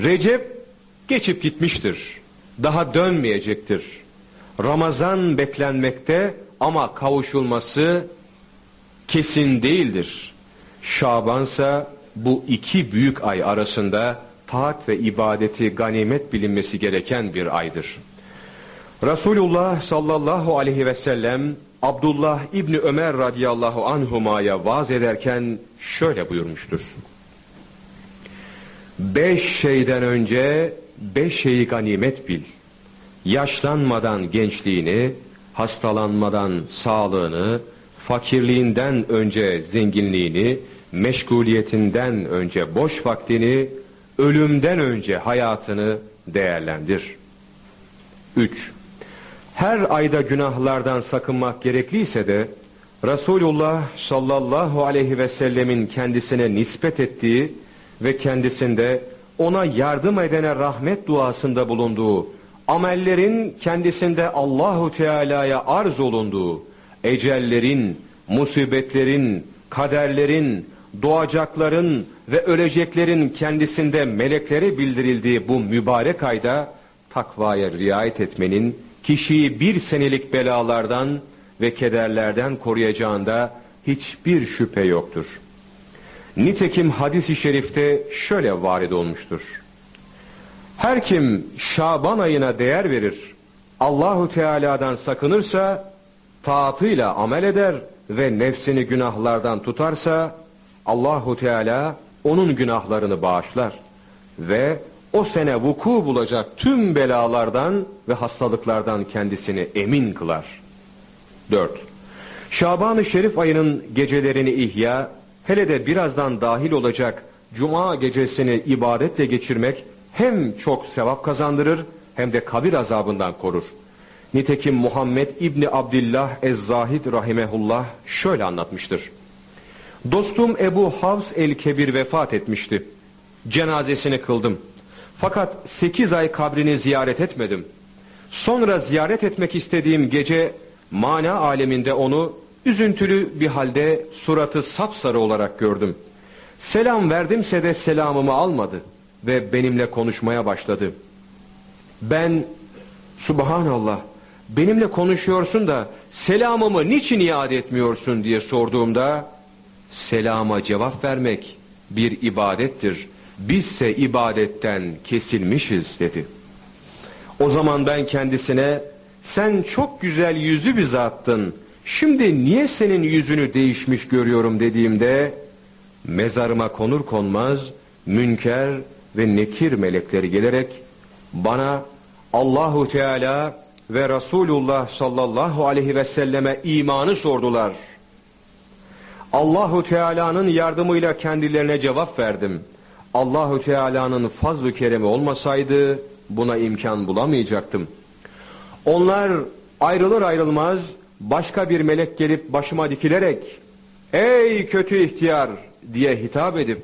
Recep geçip gitmiştir. Daha dönmeyecektir. Ramazan beklenmekte ama kavuşulması kesin değildir. Şabansa bu iki büyük ay arasında taat ve ibadeti ganimet bilinmesi gereken bir aydır. Resulullah sallallahu aleyhi ve sellem Abdullah İbni Ömer radıyallahu anhumaya vaaz ederken şöyle buyurmuştur. Beş şeyden önce beş şeyi ganimet bil. Yaşlanmadan gençliğini, hastalanmadan sağlığını, fakirliğinden önce zenginliğini, meşguliyetinden önce boş vaktini, ölümden önce hayatını değerlendir. 3. Her ayda günahlardan sakınmak gerekliyse de Resulullah sallallahu aleyhi ve sellemin kendisine nispet ettiği ve kendisinde ona yardım edene rahmet duasında bulunduğu, amellerin kendisinde Allahu Teala'ya arz olunduğu, ecellerin, musibetlerin, kaderlerin, doğacakların ve öleceklerin kendisinde meleklere bildirildiği bu mübarek ayda takvaya riayet etmenin kişiyi bir senelik belalardan ve kederlerden koruyacağında hiçbir şüphe yoktur. Nitekim hadis-i şerifte şöyle varid olmuştur. Her kim Şaban ayına değer verir, Allahu Teala'dan sakınırsa, taatıyla amel eder ve nefsini günahlardan tutarsa, Allahu Teala onun günahlarını bağışlar ve o sene vuku bulacak tüm belalardan ve hastalıklardan kendisini emin kılar. 4. Şaban-ı Şerif ayının gecelerini ihya, hele de birazdan dahil olacak cuma gecesini ibadetle geçirmek hem çok sevap kazandırır hem de kabir azabından korur. Nitekim Muhammed İbni Abdillah Ez-Zahid Rahimehullah şöyle anlatmıştır. Dostum Ebu Havs el-Kebir vefat etmişti. Cenazesini kıldım. Fakat sekiz ay kabrini ziyaret etmedim. Sonra ziyaret etmek istediğim gece mana aleminde onu üzüntülü bir halde suratı sapsarı olarak gördüm. Selam verdimse de selamımı almadı ve benimle konuşmaya başladı. Ben subhanallah benimle konuşuyorsun da selamımı niçin iade etmiyorsun diye sorduğumda selama cevap vermek bir ibadettir. Bizse ibadetten kesilmişiz dedi. O zaman ben kendisine sen çok güzel yüzü bir zattın. Şimdi niye senin yüzünü değişmiş görüyorum dediğimde mezarıma konur konmaz münker ve nekir melekleri gelerek bana Allahu Teala ve Resulullah sallallahu aleyhi ve selleme imanı sordular.'' Allahu Teala'nın yardımıyla kendilerine cevap verdim. Allahu Teala'nın fazl-ı keremi olmasaydı buna imkan bulamayacaktım. Onlar ayrılır ayrılmaz başka bir melek gelip başıma dikilerek ey kötü ihtiyar diye hitap edip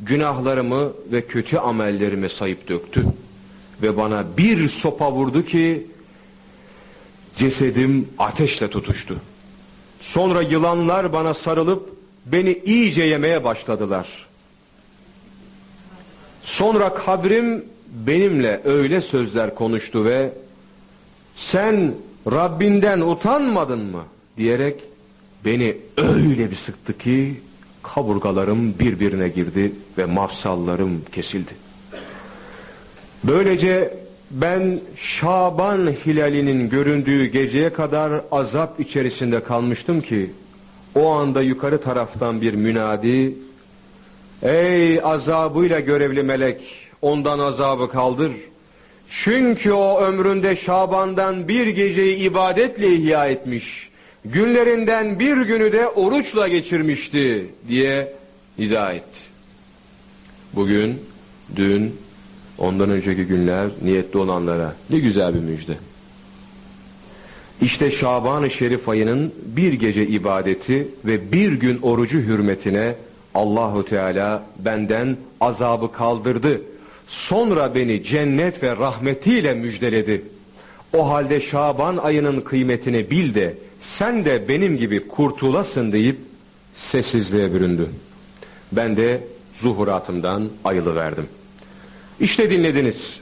günahlarımı ve kötü amellerimi sayıp döktü. Ve bana bir sopa vurdu ki cesedim ateşle tutuştu. Sonra yılanlar bana sarılıp beni iyice yemeye başladılar. Sonra kabrim benimle öyle sözler konuştu ve sen Rabbinden utanmadın mı diyerek beni öyle bir sıktı ki kaburgalarım birbirine girdi ve mafsallarım kesildi. Böylece ben Şaban hilalinin göründüğü geceye kadar azap içerisinde kalmıştım ki o anda yukarı taraftan bir münadi Ey azabıyla görevli melek ondan azabı kaldır. Çünkü o ömründe Şaban'dan bir geceyi ibadetle ihya etmiş. Günlerinden bir günü de oruçla geçirmişti diye nida etti. Bugün, dün, ondan önceki günler niyetli olanlara ne güzel bir müjde. İşte Şaban-ı Şerif ayının bir gece ibadeti ve bir gün orucu hürmetine Allahu Teala benden azabı kaldırdı. Sonra beni cennet ve rahmetiyle müjdeledi. O halde Şaban ayının kıymetini bil de sen de benim gibi kurtulasın deyip sessizliğe büründü. Ben de zuhuratımdan ayılıverdim. İşte dinlediniz.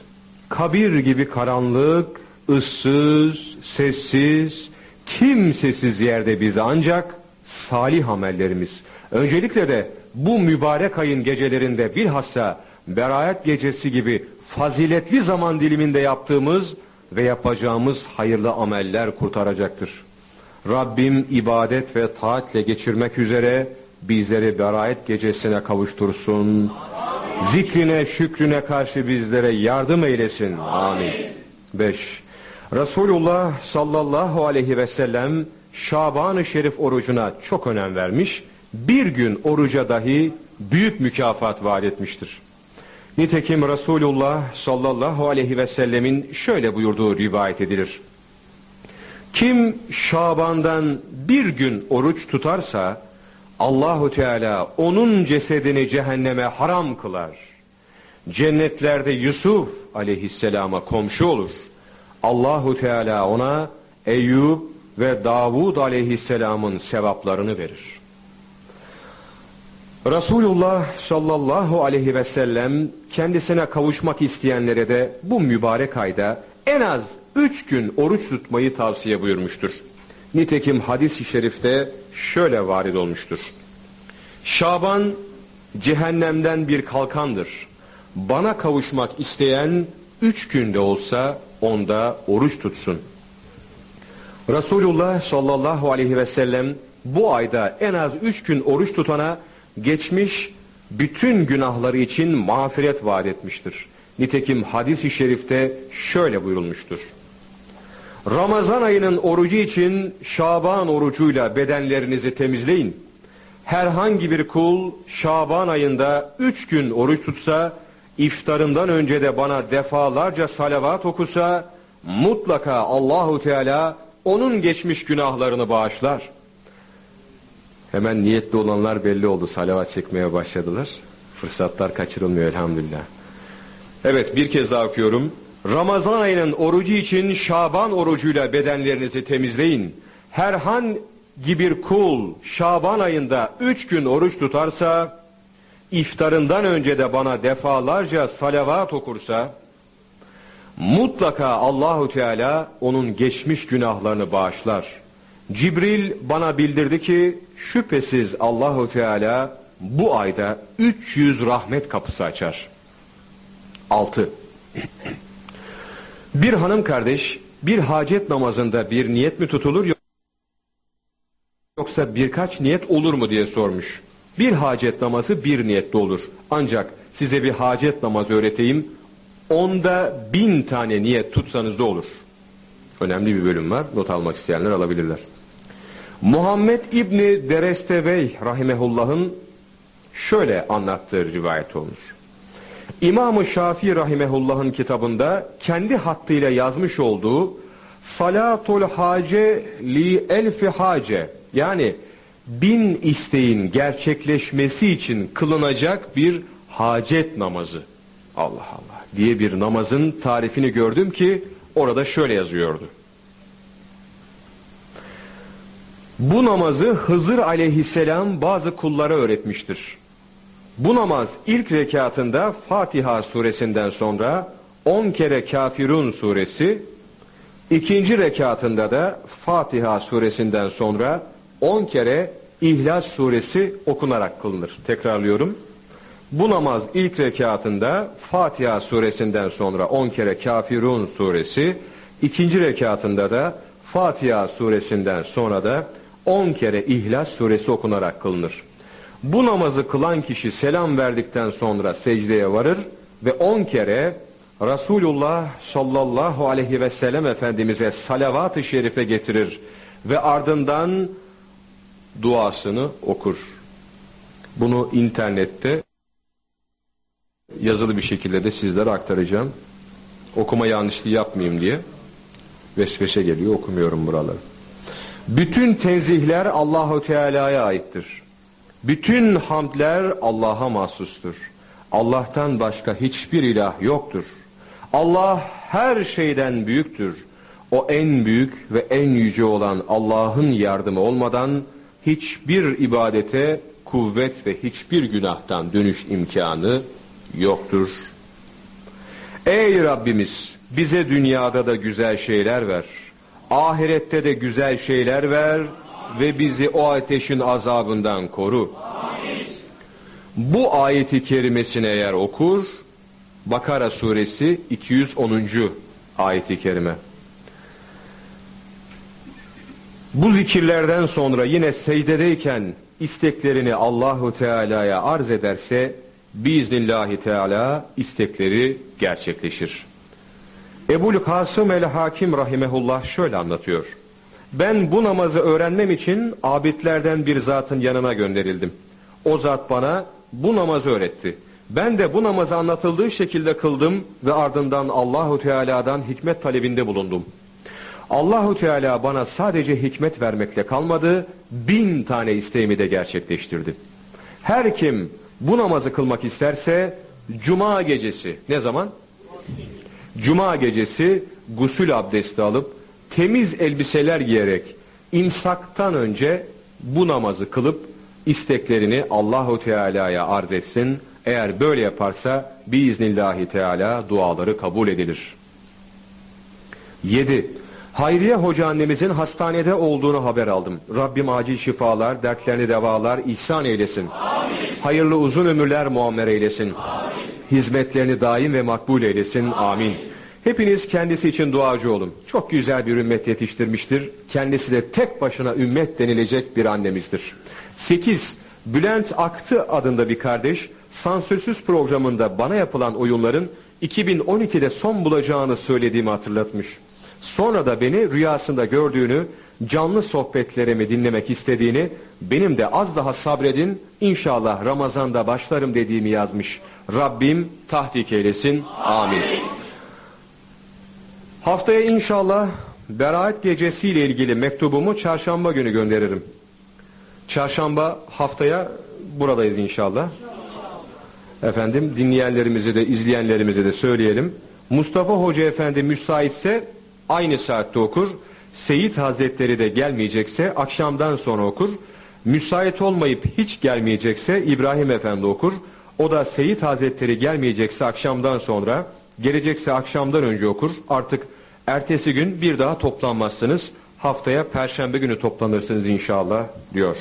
Kabir gibi karanlık, ıssız, sessiz, kimsesiz yerde biz ancak salih amellerimiz. Öncelikle de bu mübarek ayın gecelerinde bilhassa Berayet gecesi gibi faziletli zaman diliminde yaptığımız ve yapacağımız hayırlı ameller kurtaracaktır. Rabbim ibadet ve taatle geçirmek üzere bizleri berayet gecesine kavuştursun. Zikrine, şükrüne karşı bizlere yardım eylesin. Amin. 5. Resulullah sallallahu aleyhi ve sellem Şaban-ı Şerif orucuna çok önem vermiş. Bir gün oruca dahi büyük mükafat vaat etmiştir. Nitekim Resulullah sallallahu aleyhi ve sellemin şöyle buyurduğu rivayet edilir. Kim Şaban'dan bir gün oruç tutarsa Allahu Teala onun cesedini cehenneme haram kılar. Cennetlerde Yusuf aleyhisselama komşu olur. Allahu Teala ona Eyüp ve Davud aleyhisselamın sevaplarını verir. Resulullah sallallahu aleyhi ve sellem kendisine kavuşmak isteyenlere de bu mübarek ayda en az üç gün oruç tutmayı tavsiye buyurmuştur. Nitekim hadis-i şerifte şöyle varid olmuştur. Şaban cehennemden bir kalkandır. Bana kavuşmak isteyen üç günde olsa onda oruç tutsun. Resulullah sallallahu aleyhi ve sellem bu ayda en az üç gün oruç tutana geçmiş bütün günahları için mağfiret vaat etmiştir. Nitekim hadis-i şerifte şöyle buyurulmuştur. Ramazan ayının orucu için Şaban orucuyla bedenlerinizi temizleyin. Herhangi bir kul Şaban ayında üç gün oruç tutsa, iftarından önce de bana defalarca salavat okusa, mutlaka Allahu Teala onun geçmiş günahlarını bağışlar.'' Hemen niyetli olanlar belli oldu. Salavat çekmeye başladılar. Fırsatlar kaçırılmıyor elhamdülillah. Evet bir kez daha okuyorum. Ramazan ayının orucu için Şaban orucuyla bedenlerinizi temizleyin. Herhangi bir kul Şaban ayında üç gün oruç tutarsa, iftarından önce de bana defalarca salavat okursa, mutlaka Allahu Teala onun geçmiş günahlarını bağışlar. Cibril bana bildirdi ki şüphesiz Allahu Teala bu ayda 300 rahmet kapısı açar. 6. Bir hanım kardeş bir hacet namazında bir niyet mi tutulur yoksa birkaç niyet olur mu diye sormuş. Bir hacet namazı bir niyette olur. Ancak size bir hacet namazı öğreteyim. Onda bin tane niyet tutsanız da olur. Önemli bir bölüm var. Not almak isteyenler alabilirler. Muhammed İbni Derestevey rahimehullah'ın şöyle anlattığı rivayet olmuş. İmam-ı Şafii rahimehullah'ın kitabında kendi hattıyla yazmış olduğu Salatul Hace li elfi hace yani bin isteğin gerçekleşmesi için kılınacak bir hacet namazı. Allah Allah diye bir namazın tarifini gördüm ki orada şöyle yazıyordu. Bu namazı Hızır aleyhisselam bazı kullara öğretmiştir. Bu namaz ilk rekatında Fatiha suresinden sonra 10 kere Kafirun suresi, İkinci rekatında da Fatiha suresinden sonra 10 kere İhlas suresi okunarak kılınır. Tekrarlıyorum. Bu namaz ilk rekatında Fatiha suresinden sonra 10 kere Kafirun suresi, ikinci rekatında da Fatiha suresinden sonra da 10 kere İhlas suresi okunarak kılınır. Bu namazı kılan kişi selam verdikten sonra secdeye varır ve 10 kere Resulullah sallallahu aleyhi ve sellem Efendimiz'e salavat-ı şerife getirir ve ardından duasını okur. Bunu internette yazılı bir şekilde de sizlere aktaracağım. Okuma yanlışlığı yapmayayım diye vesvese geliyor okumuyorum buraları. Bütün tenzihler Allahu Teala'ya aittir. Bütün hamdler Allah'a mahsustur. Allah'tan başka hiçbir ilah yoktur. Allah her şeyden büyüktür. O en büyük ve en yüce olan Allah'ın yardımı olmadan hiçbir ibadete kuvvet ve hiçbir günahtan dönüş imkanı yoktur. Ey Rabbimiz bize dünyada da güzel şeyler ver. Ahirette de güzel şeyler ver ve bizi o ateşin azabından koru. Bu ayeti kerimesini eğer okur, Bakara suresi 210. ayeti kerime. Bu zikirlerden sonra yine secdedeyken isteklerini Allahu Teala'ya arz ederse biiznillahü teala istekleri gerçekleşir. Ebul Kasım el Hakim rahimehullah şöyle anlatıyor. Ben bu namazı öğrenmem için abidlerden bir zatın yanına gönderildim. O zat bana bu namazı öğretti. Ben de bu namazı anlatıldığı şekilde kıldım ve ardından Allahu Teala'dan hikmet talebinde bulundum. Allahu Teala bana sadece hikmet vermekle kalmadı, bin tane isteğimi de gerçekleştirdi. Her kim bu namazı kılmak isterse cuma gecesi ne zaman? Cuma gecesi gusül abdesti alıp temiz elbiseler giyerek imsaktan önce bu namazı kılıp isteklerini Allahu Teala'ya arz etsin. Eğer böyle yaparsa biiznillahi teala duaları kabul edilir. 7. Hayriye Hoca annemizin hastanede olduğunu haber aldım. Rabbim acil şifalar, dertlerini devalar, ihsan eylesin. Amin. Hayırlı uzun ömürler muammer eylesin. Amin. Hizmetlerini daim ve makbul eylesin. Amin. Hepiniz kendisi için duacı olun. Çok güzel bir ümmet yetiştirmiştir. Kendisi de tek başına ümmet denilecek bir annemizdir. 8. Bülent Aktı adında bir kardeş sansürsüz programında bana yapılan oyunların 2012'de son bulacağını söylediğimi hatırlatmış. Sonra da beni rüyasında gördüğünü, canlı sohbetlerimi dinlemek istediğini, benim de az daha sabredin, inşallah Ramazan'da başlarım dediğimi yazmış. Rabbim tahdik eylesin. Amin. Haftaya inşallah Beraat gecesiyle ilgili mektubumu çarşamba günü gönderirim. Çarşamba haftaya buradayız inşallah. Efendim dinleyenlerimizi de izleyenlerimizi de söyleyelim. Mustafa Hoca Efendi müsaitse aynı saatte okur. Seyit Hazretleri de gelmeyecekse akşamdan sonra okur. Müsait olmayıp hiç gelmeyecekse İbrahim Efendi okur. O da Seyit Hazretleri gelmeyecekse akşamdan sonra, gelecekse akşamdan önce okur. Artık ertesi gün bir daha toplanmazsınız. Haftaya perşembe günü toplanırsınız inşallah diyor.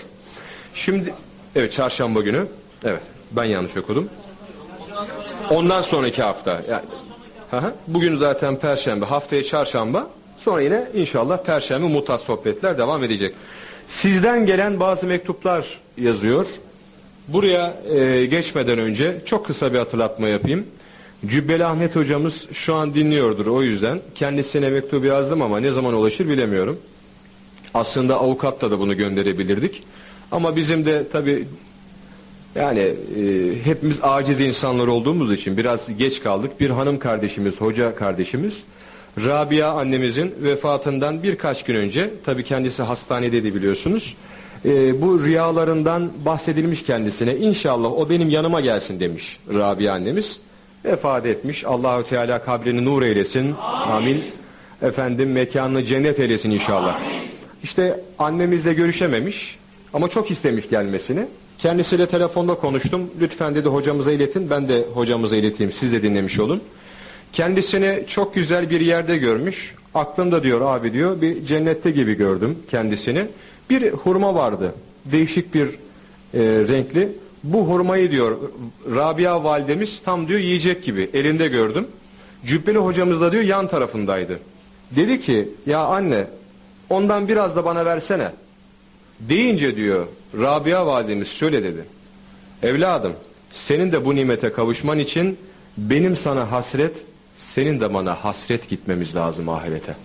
Şimdi evet çarşamba günü. Evet ben yanlış okudum. Ondan sonraki hafta. Yani bugün zaten perşembe, haftaya çarşamba. Sonra yine inşallah perşembe mutat sohbetler devam edecek. Sizden gelen bazı mektuplar yazıyor. Buraya e, geçmeden önce çok kısa bir hatırlatma yapayım. Cübbeli Ahmet hocamız şu an dinliyordur o yüzden. Kendisine mektubu yazdım ama ne zaman ulaşır bilemiyorum. Aslında avukatla da bunu gönderebilirdik. Ama bizim de tabi yani e, hepimiz aciz insanlar olduğumuz için biraz geç kaldık. Bir hanım kardeşimiz, hoca kardeşimiz Rabia annemizin vefatından birkaç gün önce tabii kendisi hastanedeydi biliyorsunuz. E, bu rüyalarından bahsedilmiş kendisine. İnşallah o benim yanıma gelsin demiş Rabia annemiz. Vefat etmiş. Allahu Teala kabrini nur eylesin. Amin. Amin. Efendim mekanını cennet eylesin inşallah. Amin. İşte annemizle görüşememiş ama çok istemiş gelmesini. Kendisiyle telefonda konuştum. Lütfen dedi hocamıza iletin. Ben de hocamıza ileteyim. Siz de dinlemiş olun. Kendisini çok güzel bir yerde görmüş. Aklımda diyor abi diyor bir cennette gibi gördüm kendisini. Bir hurma vardı. Değişik bir e, renkli. Bu hurmayı diyor Rabia validemiz tam diyor yiyecek gibi elinde gördüm. Cübbeli hocamız da diyor yan tarafındaydı. Dedi ki ya anne ondan biraz da bana versene. Deyince diyor Rabia validemiz şöyle dedi. Evladım senin de bu nimete kavuşman için benim sana hasret, senin de bana hasret gitmemiz lazım ahirete.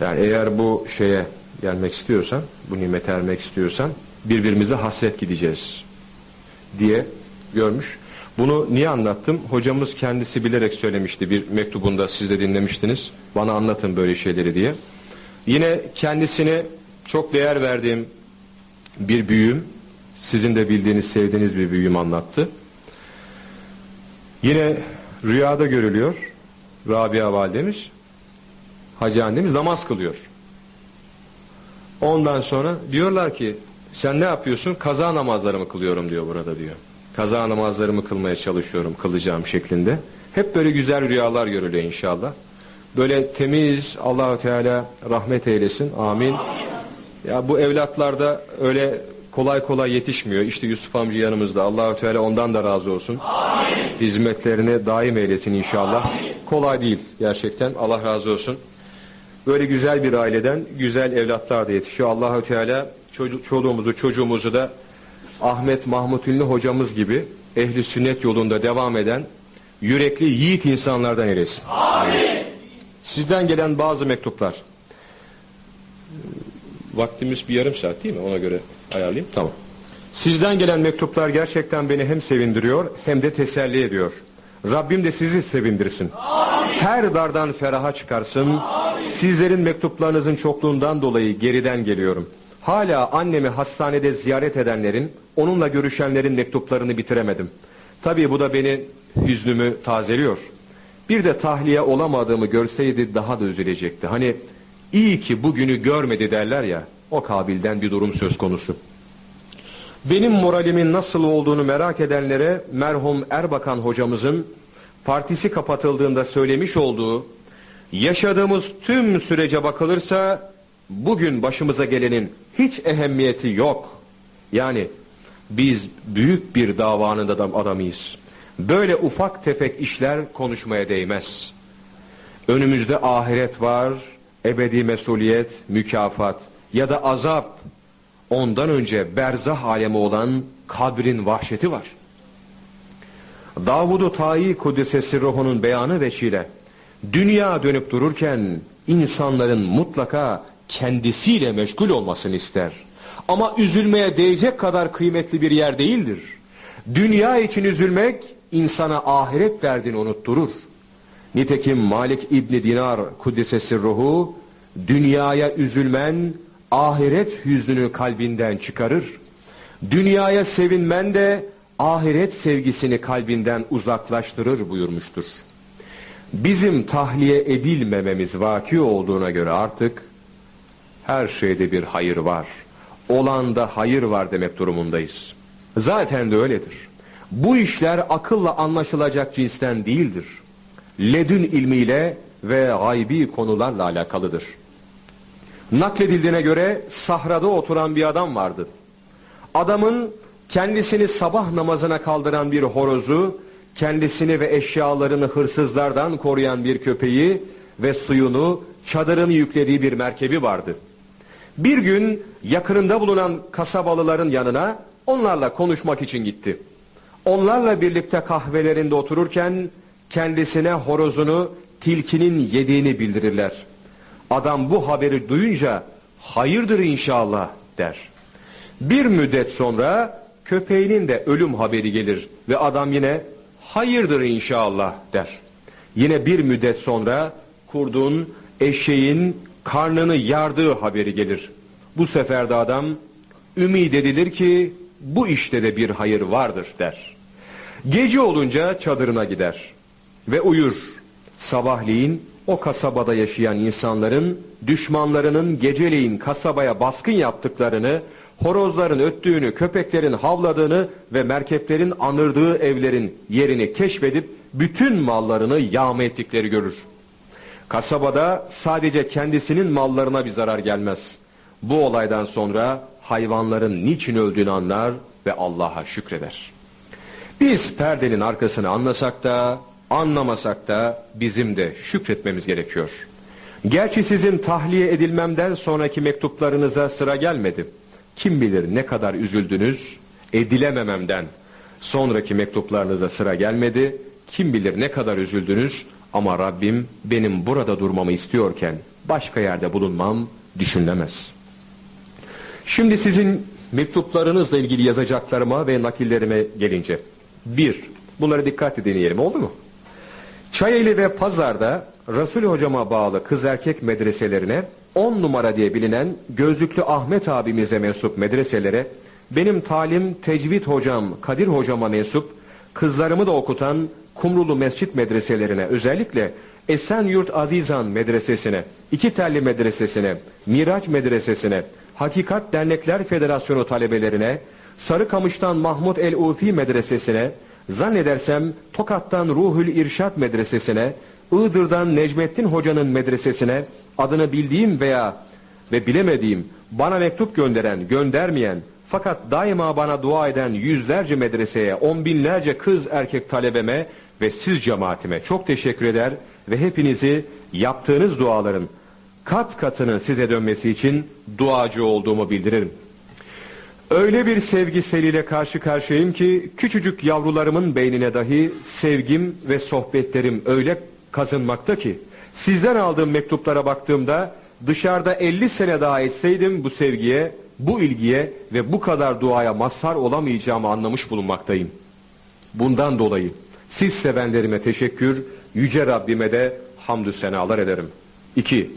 Yani eğer bu şeye gelmek istiyorsan, bu nimete ermek istiyorsan birbirimize hasret gideceğiz diye görmüş. Bunu niye anlattım? Hocamız kendisi bilerek söylemişti bir mektubunda siz de dinlemiştiniz. Bana anlatın böyle şeyleri diye. Yine kendisine çok değer verdiğim bir büyüğüm, sizin de bildiğiniz, sevdiğiniz bir büyüğüm anlattı. Yine rüyada görülüyor. Rabia validemiz, Hacı annemiz namaz kılıyor. Ondan sonra diyorlar ki sen ne yapıyorsun? Kaza namazlarımı kılıyorum diyor burada diyor. Kaza namazlarımı kılmaya çalışıyorum kılacağım şeklinde. Hep böyle güzel rüyalar görülüyor inşallah. Böyle temiz Allahu Teala rahmet eylesin. Amin. Ya bu evlatlarda öyle kolay kolay yetişmiyor. İşte Yusuf amca yanımızda. Allahu Teala ondan da razı olsun. Amin. Hizmetlerini daim eylesin inşallah. Amin. Kolay değil gerçekten. Allah razı olsun. Böyle güzel bir aileden güzel evlatlar da yetişiyor. Allahu Teala çoluğumuzu çocuğumuzu da Ahmet Mahmut Ünlü hocamız gibi ehli sünnet yolunda devam eden yürekli yiğit insanlardan eylesin. Amin. Sizden gelen bazı mektuplar. Vaktimiz bir yarım saat değil mi? Ona göre ayarlayayım. Tamam. Sizden gelen mektuplar gerçekten beni hem sevindiriyor hem de teselli ediyor. Rabbim de sizi sevindirsin. Amin. Her dardan feraha çıkarsın. Amin. Sizlerin mektuplarınızın çokluğundan dolayı geriden geliyorum. Hala annemi hastanede ziyaret edenlerin, onunla görüşenlerin mektuplarını bitiremedim. Tabii bu da beni hüznümü tazeliyor. Bir de tahliye olamadığımı görseydi daha da üzülecekti. Hani iyi ki bugünü görmedi derler ya, o kabilden bir durum söz konusu. Benim moralimin nasıl olduğunu merak edenlere merhum Erbakan hocamızın partisi kapatıldığında söylemiş olduğu yaşadığımız tüm sürece bakılırsa bugün başımıza gelenin hiç ehemmiyeti yok. Yani biz büyük bir davanın adam adamıyız. Böyle ufak tefek işler konuşmaya değmez. Önümüzde ahiret var, ebedi mesuliyet, mükafat ya da azap. Ondan önce berzah alemi olan kabrin vahşeti var. Davud-u Tayi Kudüs'e ruhunun beyanı veçile. Dünya dönüp dururken insanların mutlaka kendisiyle meşgul olmasını ister. Ama üzülmeye değecek kadar kıymetli bir yer değildir. Dünya için üzülmek insana ahiret derdini unutturur. Nitekim Malik İbni Dinar Kuddisesi ruhu dünyaya üzülmen ahiret hüznünü kalbinden çıkarır. Dünyaya sevinmen de ahiret sevgisini kalbinden uzaklaştırır buyurmuştur. Bizim tahliye edilmememiz vaki olduğuna göre artık her şeyde bir hayır var. Olanda hayır var demek durumundayız. Zaten de öyledir. Bu işler akılla anlaşılacak cinsten değildir. Ledün ilmiyle ve gaybi konularla alakalıdır. Nakledildiğine göre sahrada oturan bir adam vardı. Adamın kendisini sabah namazına kaldıran bir horozu, kendisini ve eşyalarını hırsızlardan koruyan bir köpeği ve suyunu, çadırını yüklediği bir merkebi vardı. Bir gün yakınında bulunan kasabalıların yanına onlarla konuşmak için gitti. Onlarla birlikte kahvelerinde otururken kendisine horozunu tilkinin yediğini bildirirler. Adam bu haberi duyunca hayırdır inşallah der. Bir müddet sonra köpeğinin de ölüm haberi gelir ve adam yine hayırdır inşallah der. Yine bir müddet sonra kurdun, eşeğin karnını yardığı haberi gelir. Bu sefer de adam ümid edilir ki bu işte de bir hayır vardır der. Gece olunca çadırına gider ve uyur. Sabahleyin o kasabada yaşayan insanların düşmanlarının geceleyin kasabaya baskın yaptıklarını, horozların öttüğünü, köpeklerin havladığını ve merkeplerin anırdığı evlerin yerini keşfedip bütün mallarını yağma ettikleri görür. Kasabada sadece kendisinin mallarına bir zarar gelmez. Bu olaydan sonra hayvanların niçin öldüğünü anlar ve Allah'a şükreder. Biz perdenin arkasını anlasak da anlamasak da bizim de şükretmemiz gerekiyor. Gerçi sizin tahliye edilmemden sonraki mektuplarınıza sıra gelmedi. Kim bilir ne kadar üzüldünüz edilemememden sonraki mektuplarınıza sıra gelmedi. Kim bilir ne kadar üzüldünüz ama Rabbim benim burada durmamı istiyorken başka yerde bulunmam düşünülemez. Şimdi sizin mektuplarınızla ilgili yazacaklarıma ve nakillerime gelince. Bir, bunları dikkat dinleyelim oldu mu? Çayeli ve Pazar'da Resul hocama bağlı kız erkek medreselerine 10 numara diye bilinen gözlüklü Ahmet abimize mensup medreselere benim talim tecvid hocam Kadir hocama mensup kızlarımı da okutan Kumrulu Mescit medreselerine özellikle Esenyurt Azizan medresesine, İki Telli medresesine, Miraç medresesine, Hakikat Dernekler Federasyonu talebelerine, Sarıkamış'tan Mahmut el-Ufi medresesine, zannedersem Tokat'tan Ruhül İrşad medresesine, Iğdır'dan Necmettin Hoca'nın medresesine, adını bildiğim veya ve bilemediğim, bana mektup gönderen, göndermeyen, fakat daima bana dua eden yüzlerce medreseye, on binlerce kız erkek talebeme ve siz cemaatime çok teşekkür eder ve hepinizi yaptığınız duaların kat katının size dönmesi için duacı olduğumu bildiririm. Öyle bir sevgi seliyle karşı karşıyayım ki küçücük yavrularımın beynine dahi sevgim ve sohbetlerim öyle kazınmakta ki sizden aldığım mektuplara baktığımda dışarıda 50 sene daha etseydim bu sevgiye, bu ilgiye ve bu kadar duaya mazhar olamayacağımı anlamış bulunmaktayım. Bundan dolayı siz sevenlerime teşekkür, yüce Rabbime de hamdü senalar ederim. 2.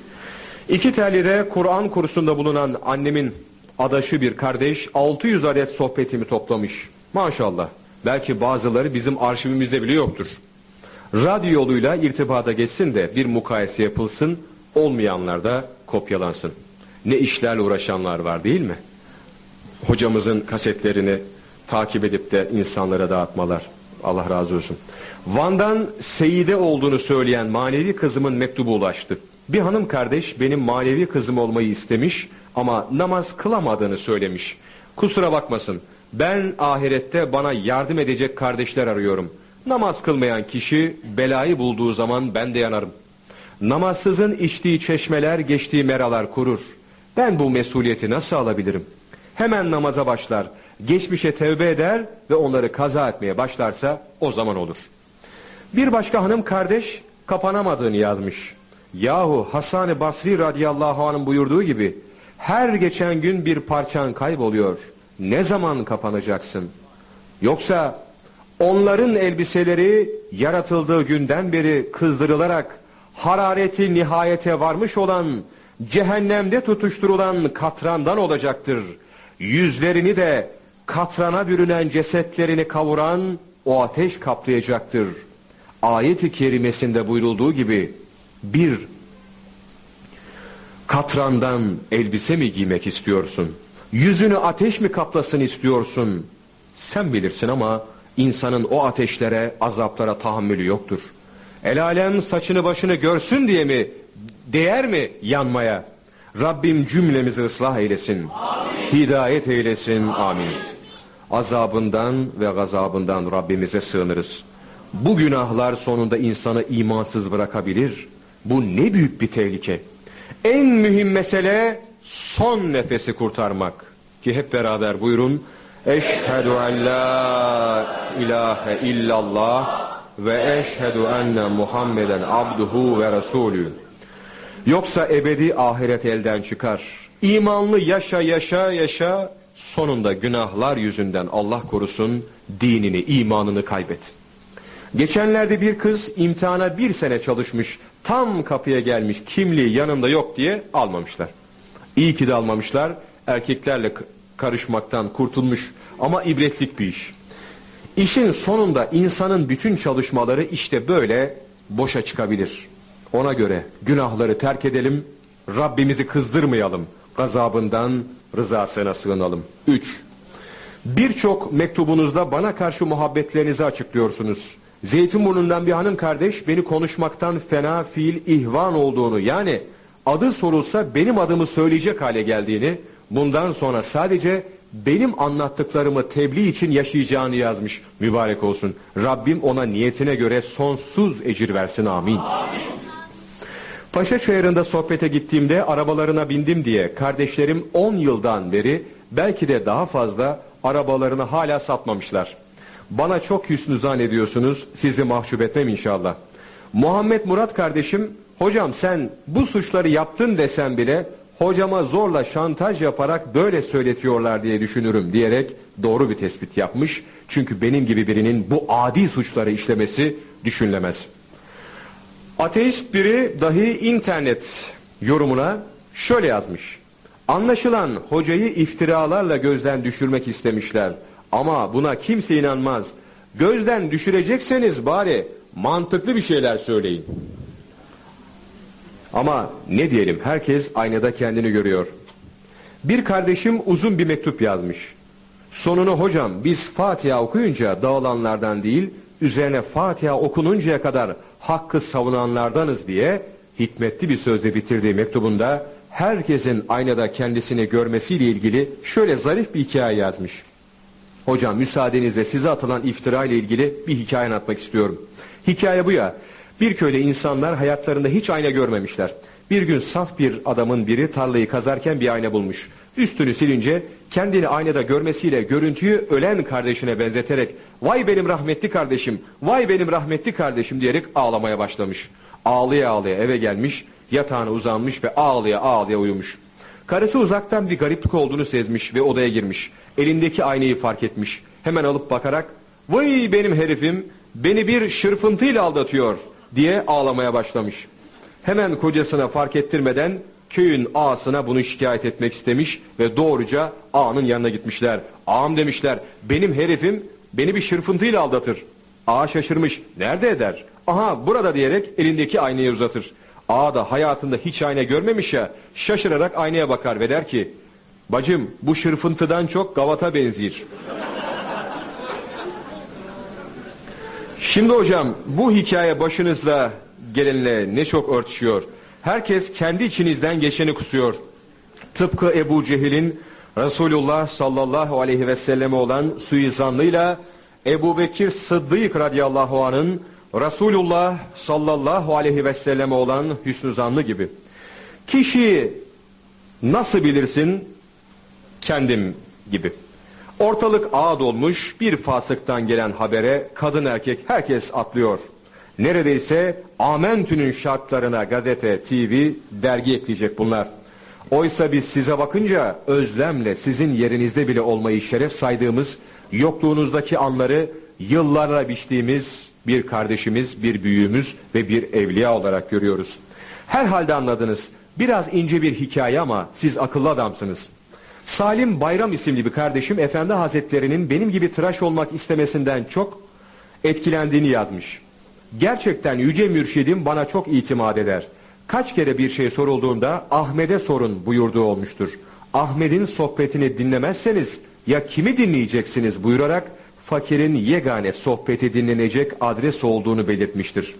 İki tellide Kur'an kursunda bulunan annemin adaşı bir kardeş 600 adet sohbetimi toplamış. Maşallah. Belki bazıları bizim arşivimizde bile yoktur. Radyo yoluyla irtibata geçsin de bir mukayese yapılsın, olmayanlar da kopyalansın. Ne işlerle uğraşanlar var değil mi? Hocamızın kasetlerini takip edip de insanlara dağıtmalar. Allah razı olsun. Van'dan Seyide olduğunu söyleyen manevi kızımın mektubu ulaştı. Bir hanım kardeş benim manevi kızım olmayı istemiş ama namaz kılamadığını söylemiş. Kusura bakmasın ben ahirette bana yardım edecek kardeşler arıyorum. Namaz kılmayan kişi belayı bulduğu zaman ben de yanarım. Namazsızın içtiği çeşmeler geçtiği meralar kurur. Ben bu mesuliyeti nasıl alabilirim? Hemen namaza başlar geçmişe tevbe eder ve onları kaza etmeye başlarsa o zaman olur. Bir başka hanım kardeş kapanamadığını yazmış. Yahu Hasan-ı Basri radıyallahu anh'ın buyurduğu gibi her geçen gün bir parçan kayboluyor. Ne zaman kapanacaksın? Yoksa onların elbiseleri yaratıldığı günden beri kızdırılarak harareti nihayete varmış olan cehennemde tutuşturulan katrandan olacaktır. Yüzlerini de katrana bürünen cesetlerini kavuran o ateş kaplayacaktır. Ayet-i kerimesinde buyurulduğu gibi bir katrandan elbise mi giymek istiyorsun? Yüzünü ateş mi kaplasın istiyorsun? Sen bilirsin ama insanın o ateşlere, azaplara tahammülü yoktur. El alem saçını başını görsün diye mi, değer mi yanmaya? Rabbim cümlemizi ıslah eylesin. Amin. Hidayet eylesin. Amin azabından ve gazabından Rabbimize sığınırız. Bu günahlar sonunda insanı imansız bırakabilir. Bu ne büyük bir tehlike. En mühim mesele son nefesi kurtarmak. Ki hep beraber buyurun. Eşhedü en la ilahe illallah ve eşhedü enne Muhammeden abduhu ve resulü. Yoksa ebedi ahiret elden çıkar. İmanlı yaşa yaşa yaşa sonunda günahlar yüzünden Allah korusun dinini, imanını kaybet. Geçenlerde bir kız imtihana bir sene çalışmış, tam kapıya gelmiş, kimliği yanında yok diye almamışlar. İyi ki de almamışlar, erkeklerle karışmaktan kurtulmuş ama ibretlik bir iş. İşin sonunda insanın bütün çalışmaları işte böyle boşa çıkabilir. Ona göre günahları terk edelim, Rabbimizi kızdırmayalım, gazabından, rızasına sığınalım. 3. Birçok mektubunuzda bana karşı muhabbetlerinizi açıklıyorsunuz. Zeytinburnu'ndan bir hanım kardeş beni konuşmaktan fena fiil ihvan olduğunu yani adı sorulsa benim adımı söyleyecek hale geldiğini bundan sonra sadece benim anlattıklarımı tebliğ için yaşayacağını yazmış. Mübarek olsun. Rabbim ona niyetine göre sonsuz ecir versin. Amin. Amin. Paşa Çayırı'nda sohbete gittiğimde arabalarına bindim diye kardeşlerim 10 yıldan beri belki de daha fazla arabalarını hala satmamışlar. Bana çok hüsnü zannediyorsunuz. Sizi mahcup etmem inşallah. Muhammed Murat kardeşim, hocam sen bu suçları yaptın desen bile hocama zorla şantaj yaparak böyle söyletiyorlar diye düşünürüm diyerek doğru bir tespit yapmış. Çünkü benim gibi birinin bu adi suçları işlemesi düşünülemez. Ateist biri dahi internet yorumuna şöyle yazmış. Anlaşılan hocayı iftiralarla gözden düşürmek istemişler. Ama buna kimse inanmaz. Gözden düşürecekseniz bari mantıklı bir şeyler söyleyin. Ama ne diyelim herkes aynada kendini görüyor. Bir kardeşim uzun bir mektup yazmış. Sonunu hocam biz Fatiha okuyunca dağılanlardan değil üzerine Fatiha okununcaya kadar hakkı savunanlardanız diye hikmetli bir sözle bitirdiği mektubunda herkesin aynada kendisini görmesiyle ilgili şöyle zarif bir hikaye yazmış. Hocam müsaadenizle size atılan iftira ile ilgili bir hikaye anlatmak istiyorum. Hikaye bu ya. Bir köyde insanlar hayatlarında hiç ayna görmemişler. Bir gün saf bir adamın biri tarlayı kazarken bir ayna bulmuş. Üstünü silince kendini aynada görmesiyle görüntüyü ölen kardeşine benzeterek vay benim rahmetli kardeşim, vay benim rahmetli kardeşim diyerek ağlamaya başlamış. Ağlaya ağlaya eve gelmiş, yatağına uzanmış ve ağlaya ağlaya uyumuş. Karısı uzaktan bir gariplik olduğunu sezmiş ve odaya girmiş. Elindeki aynayı fark etmiş. Hemen alıp bakarak vay benim herifim beni bir şırfıntıyla aldatıyor diye ağlamaya başlamış. Hemen kocasına fark ettirmeden köyün ağasına bunu şikayet etmek istemiş ve doğruca ağanın yanına gitmişler. Ağam demişler benim herifim beni bir şırfıntıyla aldatır. Ağa şaşırmış nerede eder? Aha burada diyerek elindeki aynayı uzatır. Ağa da hayatında hiç ayna görmemiş ya şaşırarak aynaya bakar ve der ki bacım bu şırfıntıdan çok gavata benziyor. Şimdi hocam bu hikaye başınızda gelenle ne çok örtüşüyor. Herkes kendi içinizden geçeni kusuyor. Tıpkı Ebu Cehil'in Resulullah sallallahu aleyhi ve selleme olan suizanlıyla Ebu Bekir Sıddık radıyallahu anh'ın Resulullah sallallahu aleyhi ve selleme olan hüsnü zanlı gibi. Kişi nasıl bilirsin? Kendim gibi. Ortalık ağa dolmuş bir fasıktan gelen habere kadın erkek herkes atlıyor. Neredeyse Amentü'nün şartlarına gazete, TV, dergi ekleyecek bunlar. Oysa biz size bakınca özlemle sizin yerinizde bile olmayı şeref saydığımız, yokluğunuzdaki anları yıllarla biçtiğimiz bir kardeşimiz, bir büyüğümüz ve bir evliya olarak görüyoruz. Herhalde anladınız. Biraz ince bir hikaye ama siz akıllı adamsınız. Salim Bayram isimli bir kardeşim Efendi Hazretlerinin benim gibi tıraş olmak istemesinden çok etkilendiğini yazmış. Gerçekten yüce mürşidim bana çok itimat eder. Kaç kere bir şey sorulduğunda Ahmet'e sorun buyurduğu olmuştur. Ahmet'in sohbetini dinlemezseniz ya kimi dinleyeceksiniz buyurarak fakirin yegane sohbeti dinlenecek adres olduğunu belirtmiştir.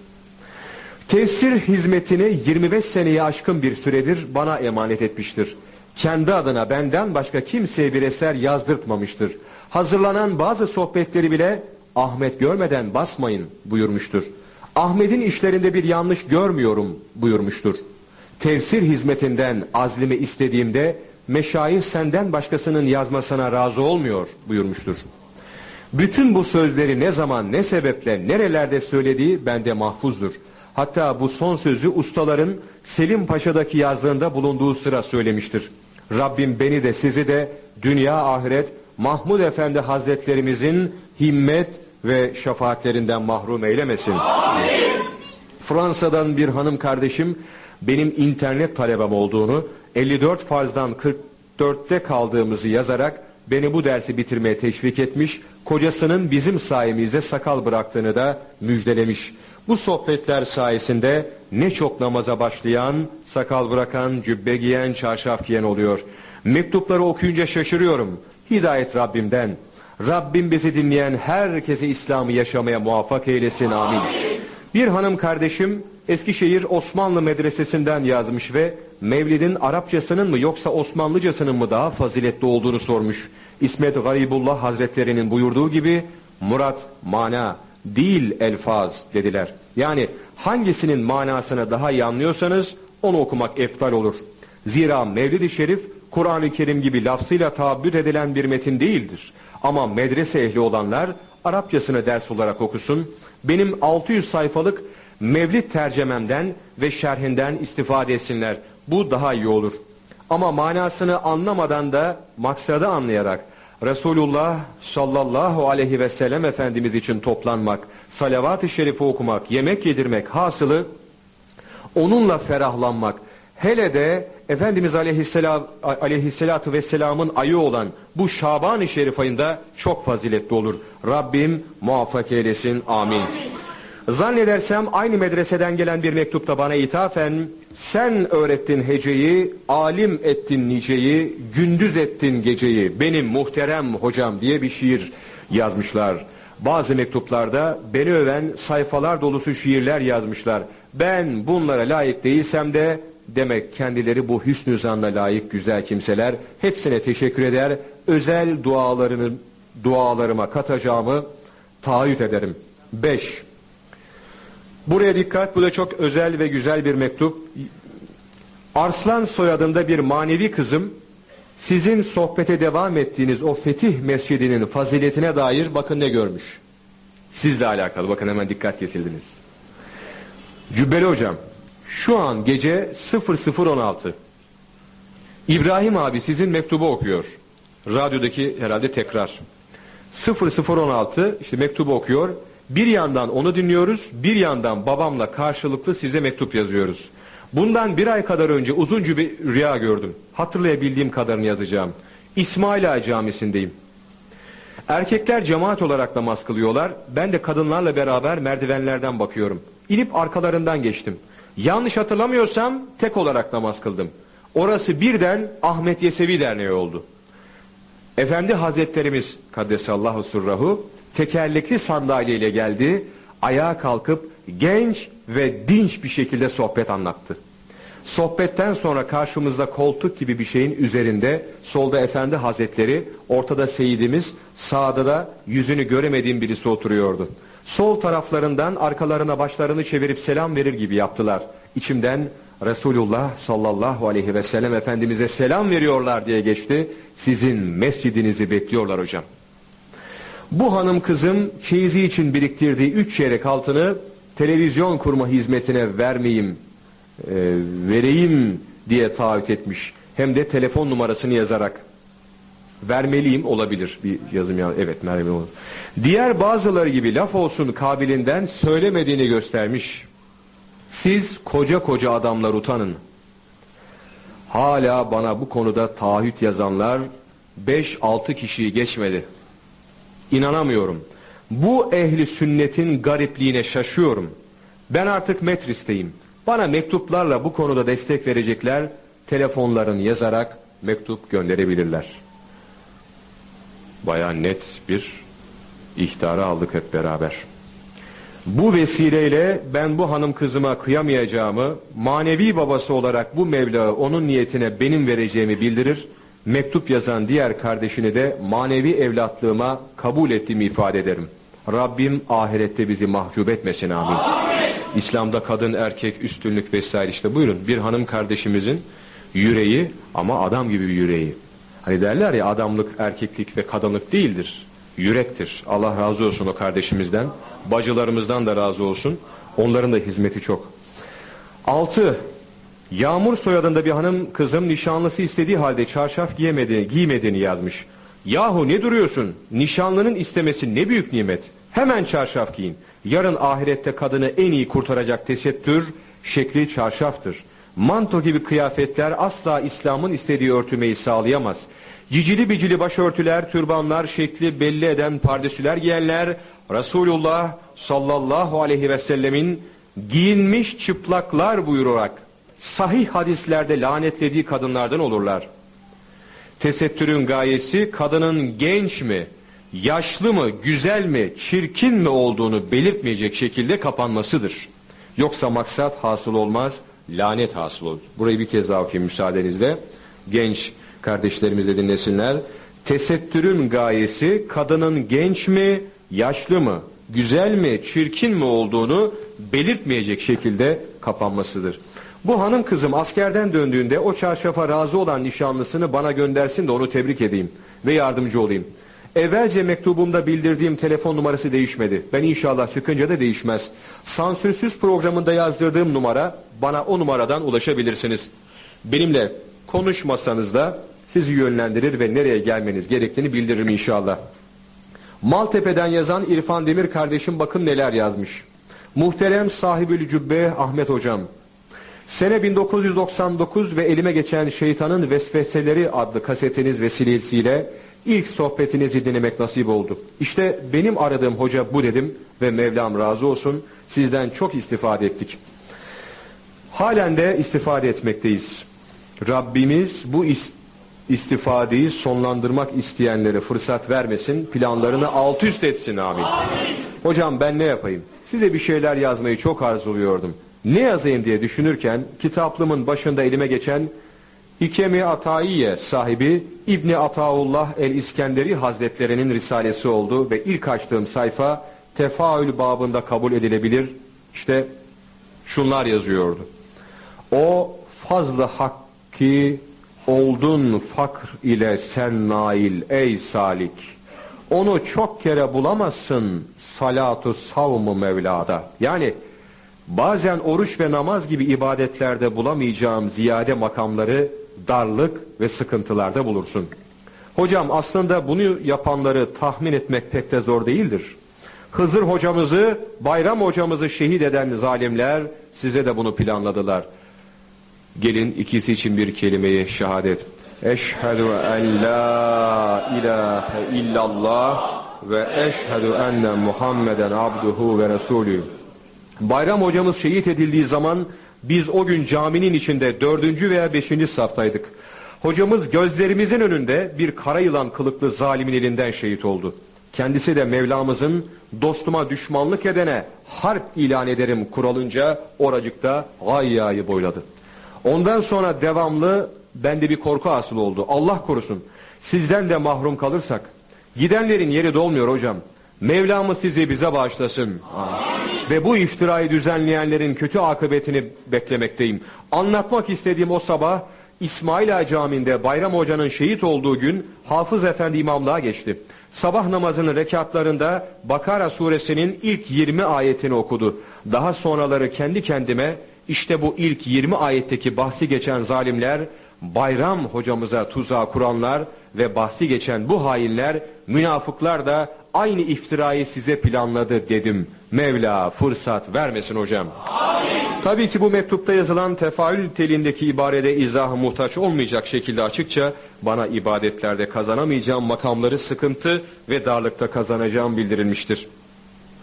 Tefsir hizmetini 25 seneye aşkın bir süredir bana emanet etmiştir. Kendi adına benden başka kimseye bir eser yazdırtmamıştır. Hazırlanan bazı sohbetleri bile Ahmet görmeden basmayın buyurmuştur. Ahmet'in işlerinde bir yanlış görmüyorum buyurmuştur. Tefsir hizmetinden azlimi istediğimde meşayih senden başkasının yazmasına razı olmuyor buyurmuştur. Bütün bu sözleri ne zaman ne sebeple nerelerde söylediği bende mahfuzdur. Hatta bu son sözü ustaların Selim Paşa'daki yazlığında bulunduğu sıra söylemiştir. Rabbim beni de sizi de dünya ahiret Mahmud Efendi Hazretlerimizin himmet ve şefaatlerinden mahrum eylemesin. Amin. Fransa'dan bir hanım kardeşim benim internet talebem olduğunu 54 farzdan 44'te kaldığımızı yazarak beni bu dersi bitirmeye teşvik etmiş, kocasının bizim sayemizde sakal bıraktığını da müjdelemiş. Bu sohbetler sayesinde ne çok namaza başlayan, sakal bırakan, cübbe giyen, çarşaf giyen oluyor. Mektupları okuyunca şaşırıyorum. Hidayet Rabbimden. Rabbim bizi dinleyen herkese İslam'ı yaşamaya muvaffak eylesin. Amin. Bir hanım kardeşim Eskişehir Osmanlı Medresesi'nden yazmış ve Mevlid'in Arapçasının mı yoksa Osmanlıcasının mı daha faziletli olduğunu sormuş. İsmet Garibullah Hazretlerinin buyurduğu gibi murat mana değil elfaz dediler. Yani hangisinin manasını daha iyi anlıyorsanız onu okumak eftal olur. Zira Mevlid-i Şerif Kur'an-ı Kerim gibi lafzıyla taabbüt edilen bir metin değildir. Ama medrese ehli olanlar Arapçasını ders olarak okusun. Benim 600 sayfalık Mevlid tercememden ve şerhinden istifade etsinler. Bu daha iyi olur. Ama manasını anlamadan da maksadı anlayarak Resulullah sallallahu aleyhi ve sellem Efendimiz için toplanmak, salavat-ı şerifi okumak, yemek yedirmek hasılı onunla ferahlanmak, hele de Efendimiz aleyhisselam, aleyhissalatu vesselamın ayı olan bu Şaban-ı Şerif ayında çok faziletli olur. Rabbim muvaffak eylesin. Amin. Amin. Zannedersem aynı medreseden gelen bir mektupta bana ithafen sen öğrettin heceyi, alim ettin niceyi, gündüz ettin geceyi, benim muhterem hocam diye bir şiir yazmışlar. Bazı mektuplarda beni öven sayfalar dolusu şiirler yazmışlar. Ben bunlara layık değilsem de demek kendileri bu hüsnü zanla layık güzel kimseler. Hepsine teşekkür eder. Özel dualarını dualarıma katacağımı taahhüt ederim. 5. Buraya dikkat. Bu da çok özel ve güzel bir mektup. Arslan soyadında bir manevi kızım sizin sohbete devam ettiğiniz o fetih mescidinin faziletine dair bakın ne görmüş. Sizle alakalı bakın hemen dikkat kesildiniz. Cübbeli hocam şu an gece 0016 İbrahim abi sizin mektubu okuyor. Radyodaki herhalde tekrar. 0016 işte mektubu okuyor. Bir yandan onu dinliyoruz, bir yandan babamla karşılıklı size mektup yazıyoruz. Bundan bir ay kadar önce uzunca bir rüya gördüm. Hatırlayabildiğim kadarını yazacağım. İsmail Ağa Camisi'ndeyim. Erkekler cemaat olarak namaz kılıyorlar. Ben de kadınlarla beraber merdivenlerden bakıyorum. İnip arkalarından geçtim. Yanlış hatırlamıyorsam tek olarak namaz kıldım. Orası birden Ahmet Yesevi Derneği oldu. Efendi Hazretlerimiz Kaddesallahu Surrahu tekerlekli sandalyeyle geldi. Ayağa kalkıp genç ve dinç bir şekilde sohbet anlattı. Sohbetten sonra karşımızda koltuk gibi bir şeyin üzerinde solda efendi hazretleri, ortada seyidimiz, sağda da yüzünü göremediğim birisi oturuyordu. Sol taraflarından arkalarına başlarını çevirip selam verir gibi yaptılar. İçimden Resulullah sallallahu aleyhi ve sellem Efendimiz'e selam veriyorlar diye geçti. Sizin mescidinizi bekliyorlar hocam. Bu hanım kızım çeyizi için biriktirdiği üç çeyrek altını televizyon kurma hizmetine vermeyeyim, e, vereyim diye taahhüt etmiş. Hem de telefon numarasını yazarak vermeliyim olabilir bir yazım ya evet merhaba olur. Diğer bazıları gibi laf olsun kabilinden söylemediğini göstermiş. Siz koca koca adamlar utanın. Hala bana bu konuda taahhüt yazanlar 5-6 kişiyi geçmedi. İnanamıyorum. Bu ehli sünnetin garipliğine şaşıyorum. Ben artık metristeyim. Bana mektuplarla bu konuda destek verecekler. Telefonlarını yazarak mektup gönderebilirler. Baya net bir ihtarı aldık hep beraber. Bu vesileyle ben bu hanım kızıma kıyamayacağımı, manevi babası olarak bu Mevla onun niyetine benim vereceğimi bildirir mektup yazan diğer kardeşini de manevi evlatlığıma kabul ettiğimi ifade ederim. Rabbim ahirette bizi mahcup etmesin amin. amin. İslam'da kadın erkek üstünlük vesaire işte buyurun bir hanım kardeşimizin yüreği ama adam gibi bir yüreği. Hani derler ya adamlık erkeklik ve kadınlık değildir. Yürektir. Allah razı olsun o kardeşimizden. Bacılarımızdan da razı olsun. Onların da hizmeti çok. Altı, Yağmur soyadında bir hanım kızım nişanlısı istediği halde çarşaf giyemedi, giymediğini yazmış. Yahu ne duruyorsun? Nişanlının istemesi ne büyük nimet. Hemen çarşaf giyin. Yarın ahirette kadını en iyi kurtaracak tesettür şekli çarşaftır. Manto gibi kıyafetler asla İslam'ın istediği örtümeyi sağlayamaz. Cicili bicili başörtüler, türbanlar, şekli belli eden pardesüler giyenler Resulullah sallallahu aleyhi ve sellemin giyinmiş çıplaklar buyurarak sahih hadislerde lanetlediği kadınlardan olurlar. Tesettürün gayesi kadının genç mi, yaşlı mı, güzel mi, çirkin mi olduğunu belirtmeyecek şekilde kapanmasıdır. Yoksa maksat hasıl olmaz, lanet hasıl olur. Burayı bir kez daha okuyayım müsaadenizle. Genç kardeşlerimiz de dinlesinler. Tesettürün gayesi kadının genç mi, yaşlı mı, güzel mi, çirkin mi olduğunu belirtmeyecek şekilde kapanmasıdır. Bu hanım kızım askerden döndüğünde o çarşafa razı olan nişanlısını bana göndersin de onu tebrik edeyim ve yardımcı olayım. Evvelce mektubumda bildirdiğim telefon numarası değişmedi. Ben inşallah çıkınca da değişmez. Sansürsüz programında yazdırdığım numara bana o numaradan ulaşabilirsiniz. Benimle konuşmasanız da sizi yönlendirir ve nereye gelmeniz gerektiğini bildiririm inşallah. Maltepe'den yazan İrfan Demir kardeşim bakın neler yazmış. Muhterem sahibül cübbe Ahmet hocam. Sene 1999 ve elime geçen Şeytanın Vesveseleri adlı kasetiniz vesilesiyle ilk sohbetinizi dinlemek nasip oldu. İşte benim aradığım hoca bu dedim ve Mevlam razı olsun sizden çok istifade ettik. Halen de istifade etmekteyiz. Rabbimiz bu istifadeyi sonlandırmak isteyenlere fırsat vermesin, planlarını alt üst etsin amin. amin. Hocam ben ne yapayım? Size bir şeyler yazmayı çok arzuluyordum. Ne yazayım diye düşünürken kitaplığımın başında elime geçen İkemi Ataiye sahibi İbni Ataullah el-İskenderi Hazretlerinin risalesi oldu ve ilk açtığım sayfa tefaül babında kabul edilebilir. İşte şunlar yazıyordu. O fazlı hakki oldun fakr ile sen nail ey salik. Onu çok kere bulamazsın salatu savmu Mevla'da. Yani bazen oruç ve namaz gibi ibadetlerde bulamayacağım ziyade makamları darlık ve sıkıntılarda bulursun. Hocam aslında bunu yapanları tahmin etmek pek de zor değildir. Hızır hocamızı, Bayram hocamızı şehit eden zalimler size de bunu planladılar. Gelin ikisi için bir kelimeyi şehadet. Eşhedü en la ilahe illallah ve eşhedü enne Muhammeden abduhu ve resulü. Bayram hocamız şehit edildiği zaman biz o gün caminin içinde dördüncü veya beşinci saftaydık. Hocamız gözlerimizin önünde bir kara yılan kılıklı zalimin elinden şehit oldu. Kendisi de Mevlamızın dostuma düşmanlık edene harp ilan ederim kuralınca oracıkta gayyayı boyladı. Ondan sonra devamlı bende bir korku asıl oldu. Allah korusun sizden de mahrum kalırsak gidenlerin yeri dolmuyor hocam. Mevlamız sizi bize bağışlasın. Amin. Ve bu iftirayı düzenleyenlerin kötü akıbetini beklemekteyim. Anlatmak istediğim o sabah İsmaila Camii'nde Bayram Hoca'nın şehit olduğu gün Hafız Efendi imamlığa geçti. Sabah namazının rekatlarında Bakara suresinin ilk 20 ayetini okudu. Daha sonraları kendi kendime işte bu ilk 20 ayetteki bahsi geçen zalimler Bayram hocamıza tuzağı kuranlar ve bahsi geçen bu hainler münafıklar da aynı iftirayı size planladı dedim. Mevla fırsat vermesin hocam. Amin. Tabii ki bu mektupta yazılan tefaül telindeki ibarede izah muhtaç olmayacak şekilde açıkça bana ibadetlerde kazanamayacağım makamları sıkıntı ve darlıkta kazanacağım bildirilmiştir.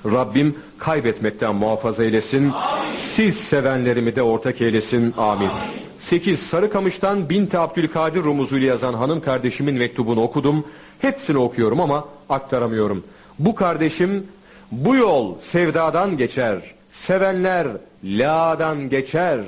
Rabbim kaybetmekten muhafaza eylesin. Amin. Siz sevenlerimi de ortak eylesin. Amin. Amin. 8 Sarıkamış'tan Binti Abdülkadir rumuzuyla yazan hanım kardeşimin mektubunu okudum. Hepsini okuyorum ama aktaramıyorum. Bu kardeşim bu yol sevdadan geçer. Sevenler la'dan geçer.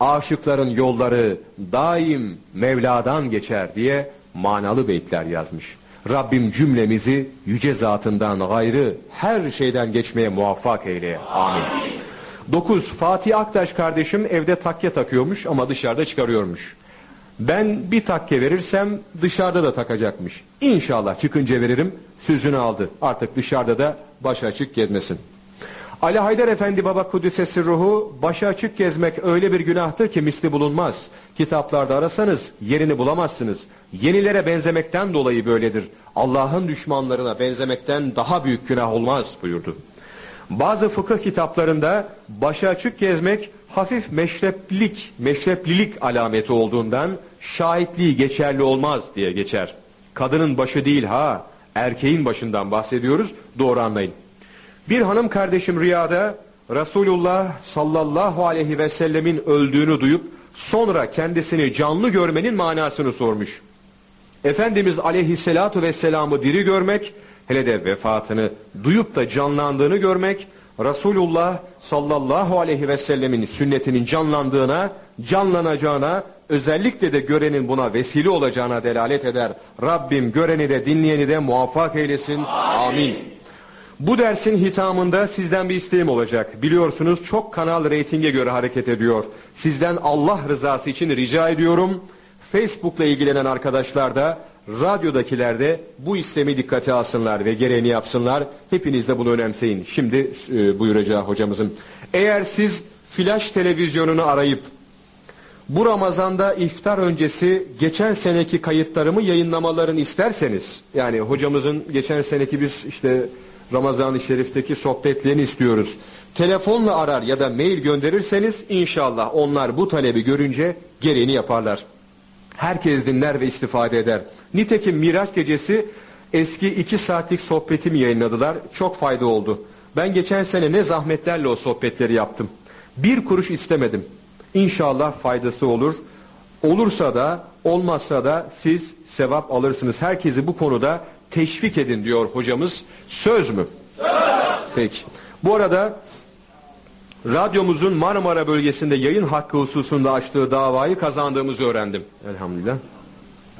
Aşıkların yolları daim Mevla'dan geçer diye manalı beytler yazmış. Rabbim cümlemizi yüce zatından gayrı her şeyden geçmeye muvaffak eyle. Amin. 9. Fatih Aktaş kardeşim evde takke takıyormuş ama dışarıda çıkarıyormuş. Ben bir takke verirsem dışarıda da takacakmış. İnşallah çıkınca veririm sözünü aldı. Artık dışarıda da baş açık gezmesin. Ali Haydar Efendi Baba Kudüs'e ruhu başı açık gezmek öyle bir günahtır ki misli bulunmaz. Kitaplarda arasanız yerini bulamazsınız. Yenilere benzemekten dolayı böyledir. Allah'ın düşmanlarına benzemekten daha büyük günah olmaz buyurdu. Bazı fıkıh kitaplarında başı açık gezmek hafif meşreplik, meşreplilik alameti olduğundan şahitliği geçerli olmaz diye geçer. Kadının başı değil ha, erkeğin başından bahsediyoruz, doğru anlayın. Bir hanım kardeşim rüyada Resulullah sallallahu aleyhi ve sellemin öldüğünü duyup sonra kendisini canlı görmenin manasını sormuş. Efendimiz aleyhissalatu vesselamı diri görmek hele de vefatını duyup da canlandığını görmek Resulullah sallallahu aleyhi ve sellemin sünnetinin canlandığına, canlanacağına, özellikle de görenin buna vesile olacağına delalet eder. Rabbim göreni de dinleyeni de muvaffak eylesin. Amin. Bu dersin hitamında sizden bir isteğim olacak. Biliyorsunuz çok kanal reytinge göre hareket ediyor. Sizden Allah rızası için rica ediyorum. Facebook'la ilgilenen arkadaşlar da radyodakiler de bu istemi dikkate alsınlar ve gereğini yapsınlar. Hepiniz de bunu önemseyin. Şimdi e, buyuracağı hocamızın. Eğer siz flash televizyonunu arayıp bu Ramazan'da iftar öncesi geçen seneki kayıtlarımı yayınlamalarını isterseniz yani hocamızın geçen seneki biz işte Ramazan-ı Şerif'teki sohbetlerini istiyoruz. Telefonla arar ya da mail gönderirseniz inşallah onlar bu talebi görünce gereğini yaparlar. Herkes dinler ve istifade eder. Nitekim Miraç gecesi eski iki saatlik sohbetimi yayınladılar. Çok fayda oldu. Ben geçen sene ne zahmetlerle o sohbetleri yaptım. Bir kuruş istemedim. İnşallah faydası olur. Olursa da olmazsa da siz sevap alırsınız. Herkesi bu konuda teşvik edin diyor hocamız. Söz mü? Söz. Peki. Bu arada radyomuzun Marmara bölgesinde yayın hakkı hususunda açtığı davayı kazandığımızı öğrendim. Elhamdülillah.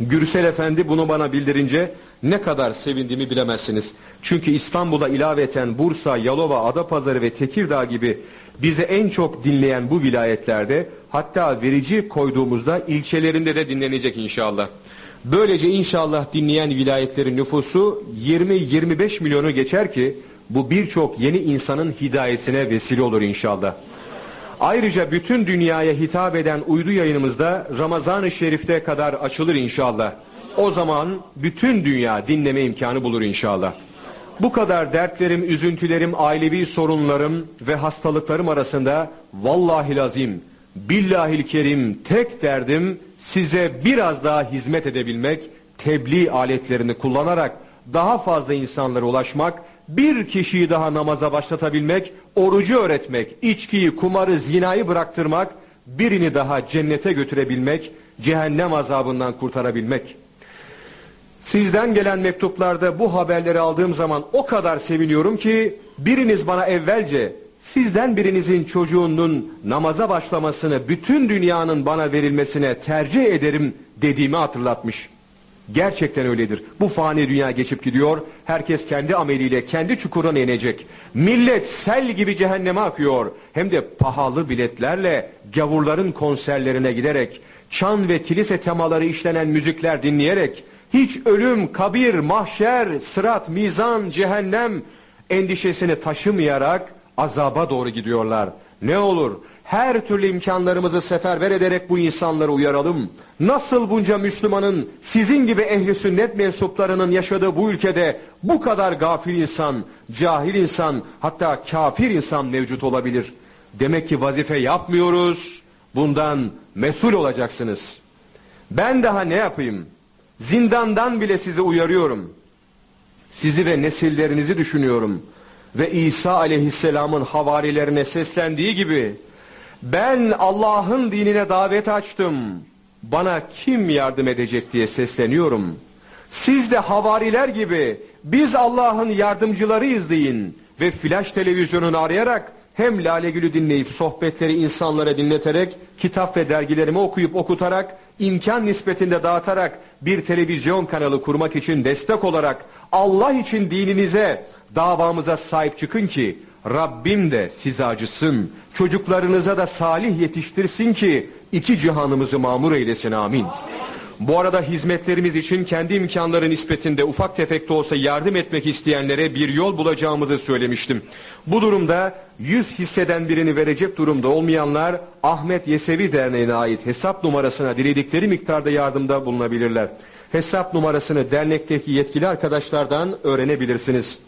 Gürsel Efendi bunu bana bildirince ne kadar sevindiğimi bilemezsiniz. Çünkü İstanbul'a ilaveten Bursa, Yalova, Adapazarı ve Tekirdağ gibi bize en çok dinleyen bu vilayetlerde hatta verici koyduğumuzda ilçelerinde de dinlenecek inşallah. Böylece inşallah dinleyen vilayetlerin nüfusu 20-25 milyonu geçer ki bu birçok yeni insanın hidayetine vesile olur inşallah. Ayrıca bütün dünyaya hitap eden uydu yayınımızda Ramazan-ı Şerif'te kadar açılır inşallah. O zaman bütün dünya dinleme imkanı bulur inşallah. Bu kadar dertlerim, üzüntülerim, ailevi sorunlarım ve hastalıklarım arasında vallahi lazim, billahil kerim tek derdim size biraz daha hizmet edebilmek, tebliğ aletlerini kullanarak daha fazla insanlara ulaşmak, bir kişiyi daha namaza başlatabilmek, orucu öğretmek, içkiyi, kumarı, zinayı bıraktırmak, birini daha cennete götürebilmek, cehennem azabından kurtarabilmek. Sizden gelen mektuplarda bu haberleri aldığım zaman o kadar seviniyorum ki biriniz bana evvelce sizden birinizin çocuğunun namaza başlamasını bütün dünyanın bana verilmesine tercih ederim dediğimi hatırlatmış. Gerçekten öyledir. Bu fani dünya geçip gidiyor. Herkes kendi ameliyle kendi çukuruna inecek. Millet sel gibi cehenneme akıyor. Hem de pahalı biletlerle gavurların konserlerine giderek, çan ve kilise temaları işlenen müzikler dinleyerek, hiç ölüm, kabir, mahşer, sırat, mizan, cehennem endişesini taşımayarak azaba doğru gidiyorlar. Ne olur her türlü imkanlarımızı seferber ederek bu insanları uyaralım. Nasıl bunca Müslümanın sizin gibi ehli sünnet mensuplarının yaşadığı bu ülkede bu kadar gafil insan, cahil insan hatta kafir insan mevcut olabilir. Demek ki vazife yapmıyoruz. Bundan mesul olacaksınız. Ben daha ne yapayım? Zindandan bile sizi uyarıyorum. Sizi ve nesillerinizi düşünüyorum. Ve İsa aleyhisselamın havarilerine seslendiği gibi ben Allah'ın dinine davet açtım. Bana kim yardım edecek diye sesleniyorum. Siz de havariler gibi biz Allah'ın yardımcılarıyız deyin ve flash televizyonunu arayarak hem Lale Gül'ü dinleyip sohbetleri insanlara dinleterek, kitap ve dergilerimi okuyup okutarak, imkan nispetinde dağıtarak bir televizyon kanalı kurmak için destek olarak Allah için dininize, davamıza sahip çıkın ki Rabbim de size acısın, çocuklarınıza da salih yetiştirsin ki iki cihanımızı mamur eylesin amin. Bu arada hizmetlerimiz için kendi imkanları nispetinde ufak tefek de olsa yardım etmek isteyenlere bir yol bulacağımızı söylemiştim. Bu durumda 100 hisseden birini verecek durumda olmayanlar Ahmet Yesevi Derneği'ne ait hesap numarasına diledikleri miktarda yardımda bulunabilirler. Hesap numarasını dernekteki yetkili arkadaşlardan öğrenebilirsiniz.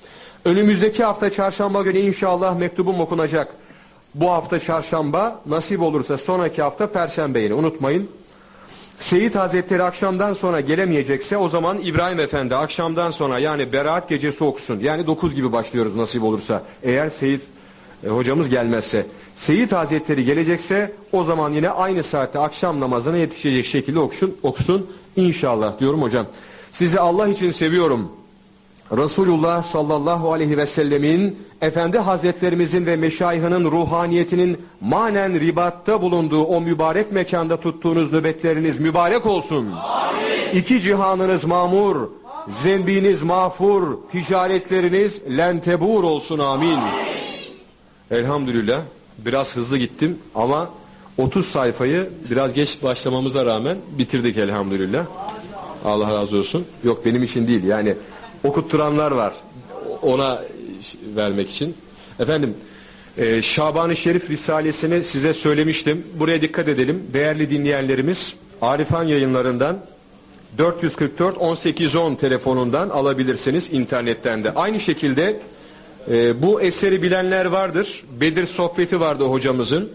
Önümüzdeki hafta çarşamba günü inşallah mektubum okunacak. Bu hafta çarşamba nasip olursa sonraki hafta perşembe yine unutmayın. Seyit Hazretleri akşamdan sonra gelemeyecekse o zaman İbrahim Efendi akşamdan sonra yani beraat gecesi okusun. Yani 9 gibi başlıyoruz nasip olursa. Eğer Seyit e, hocamız gelmezse. Seyit Hazretleri gelecekse o zaman yine aynı saatte akşam namazına yetişecek şekilde okusun, okusun inşallah diyorum hocam. Sizi Allah için seviyorum. Resulullah sallallahu aleyhi ve sellemin, Efendi Hazretlerimizin ve meşayihinin ruhaniyetinin manen ribatta bulunduğu o mübarek mekanda tuttuğunuz nöbetleriniz mübarek olsun. Amin. İki cihanınız mamur, zenbiniz mağfur, ticaretleriniz lentebur olsun amin. amin. Elhamdülillah biraz hızlı gittim ama 30 sayfayı biraz geç başlamamıza rağmen bitirdik elhamdülillah. Allah razı olsun. Yok benim için değil yani okutturanlar var ona vermek için. Efendim e, Şaban-ı Şerif Risalesini size söylemiştim. Buraya dikkat edelim. Değerli dinleyenlerimiz Arifan yayınlarından 444 1810 telefonundan alabilirsiniz internetten de. Aynı şekilde e, bu eseri bilenler vardır. Bedir sohbeti vardı hocamızın.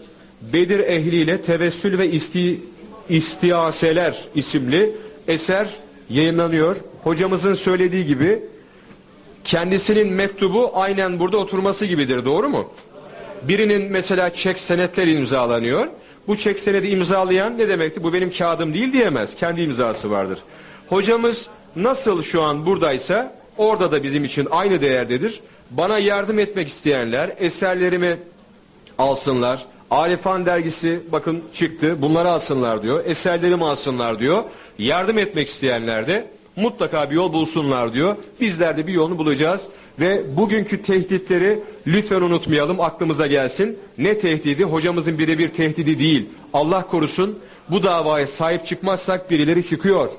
Bedir ehliyle tevessül ve isti, istiaseler isimli eser yayınlanıyor. Hocamızın söylediği gibi kendisinin mektubu aynen burada oturması gibidir. Doğru mu? Birinin mesela çek senetler imzalanıyor. Bu çek senedi imzalayan ne demekti? Bu benim kağıdım değil diyemez. Kendi imzası vardır. Hocamız nasıl şu an buradaysa orada da bizim için aynı değerdedir. Bana yardım etmek isteyenler eserlerimi alsınlar. Arifan dergisi bakın çıktı bunları alsınlar diyor. Eserlerimi alsınlar diyor. Yardım etmek isteyenler de mutlaka bir yol bulsunlar diyor. Bizler de bir yolunu bulacağız. Ve bugünkü tehditleri lütfen unutmayalım aklımıza gelsin. Ne tehdidi? Hocamızın birebir tehdidi değil. Allah korusun bu davaya sahip çıkmazsak birileri çıkıyor.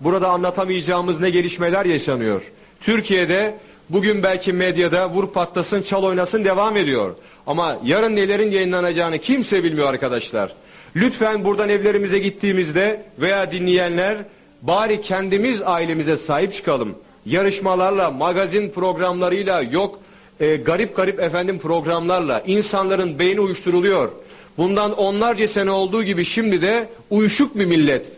Burada anlatamayacağımız ne gelişmeler yaşanıyor. Türkiye'de bugün belki medyada vur patlasın çal oynasın devam ediyor. Ama yarın nelerin yayınlanacağını kimse bilmiyor arkadaşlar. Lütfen buradan evlerimize gittiğimizde veya dinleyenler bari kendimiz ailemize sahip çıkalım. Yarışmalarla, magazin programlarıyla, yok e, garip garip efendim programlarla insanların beyni uyuşturuluyor. Bundan onlarca sene olduğu gibi şimdi de uyuşuk bir millet.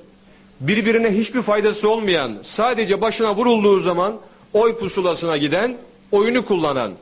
Birbirine hiçbir faydası olmayan, sadece başına vurulduğu zaman oy pusulasına giden, oyunu kullanan,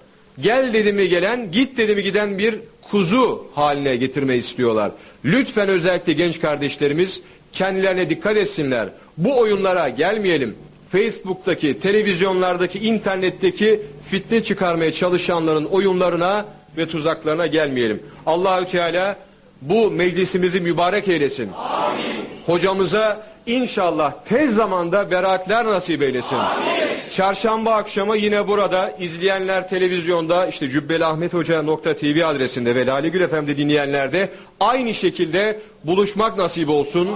gel dedi mi gelen, git dedi mi giden bir kuzu haline getirmeyi istiyorlar. Lütfen özellikle genç kardeşlerimiz kendilerine dikkat etsinler. Bu oyunlara gelmeyelim. Facebook'taki, televizyonlardaki, internetteki fitne çıkarmaya çalışanların oyunlarına ve tuzaklarına gelmeyelim. Allahü Teala bu meclisimizi mübarek eylesin. Amin. Hocamıza inşallah tez zamanda beraatler nasip eylesin. Amin. Çarşamba akşamı yine burada izleyenler televizyonda işte Cübbeli Ahmet Hoca nokta TV adresinde ve Lale Gül Efendi dinleyenler de aynı şekilde buluşmak nasip olsun.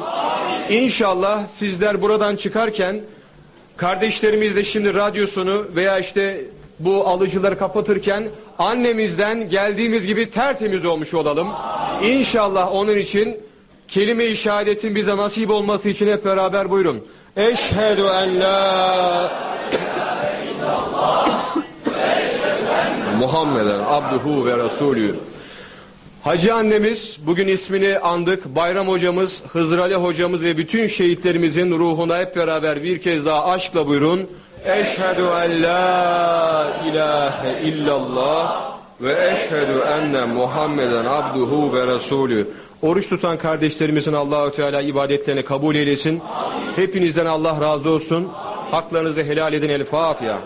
İnşallah sizler buradan çıkarken kardeşlerimiz de şimdi radyosunu veya işte bu alıcıları kapatırken annemizden geldiğimiz gibi tertemiz olmuş olalım. İnşallah onun için kelime-i şehadetin bize nasip olması için hep beraber buyurun. Eşhedü en la Muhammeden abduhu ve rasulü. Hacı annemiz bugün ismini andık. Bayram hocamız, Hızrali hocamız ve bütün şehitlerimizin ruhuna hep beraber bir kez daha aşkla buyurun. Eşhedü en la ilahe illallah ve eşhedü enne Muhammeden abduhu ve rasulü. Oruç tutan kardeşlerimizin Allahü Teala ibadetlerini kabul eylesin. Hepinizden Allah razı olsun. Haklarınızı helal edin el Fatiha.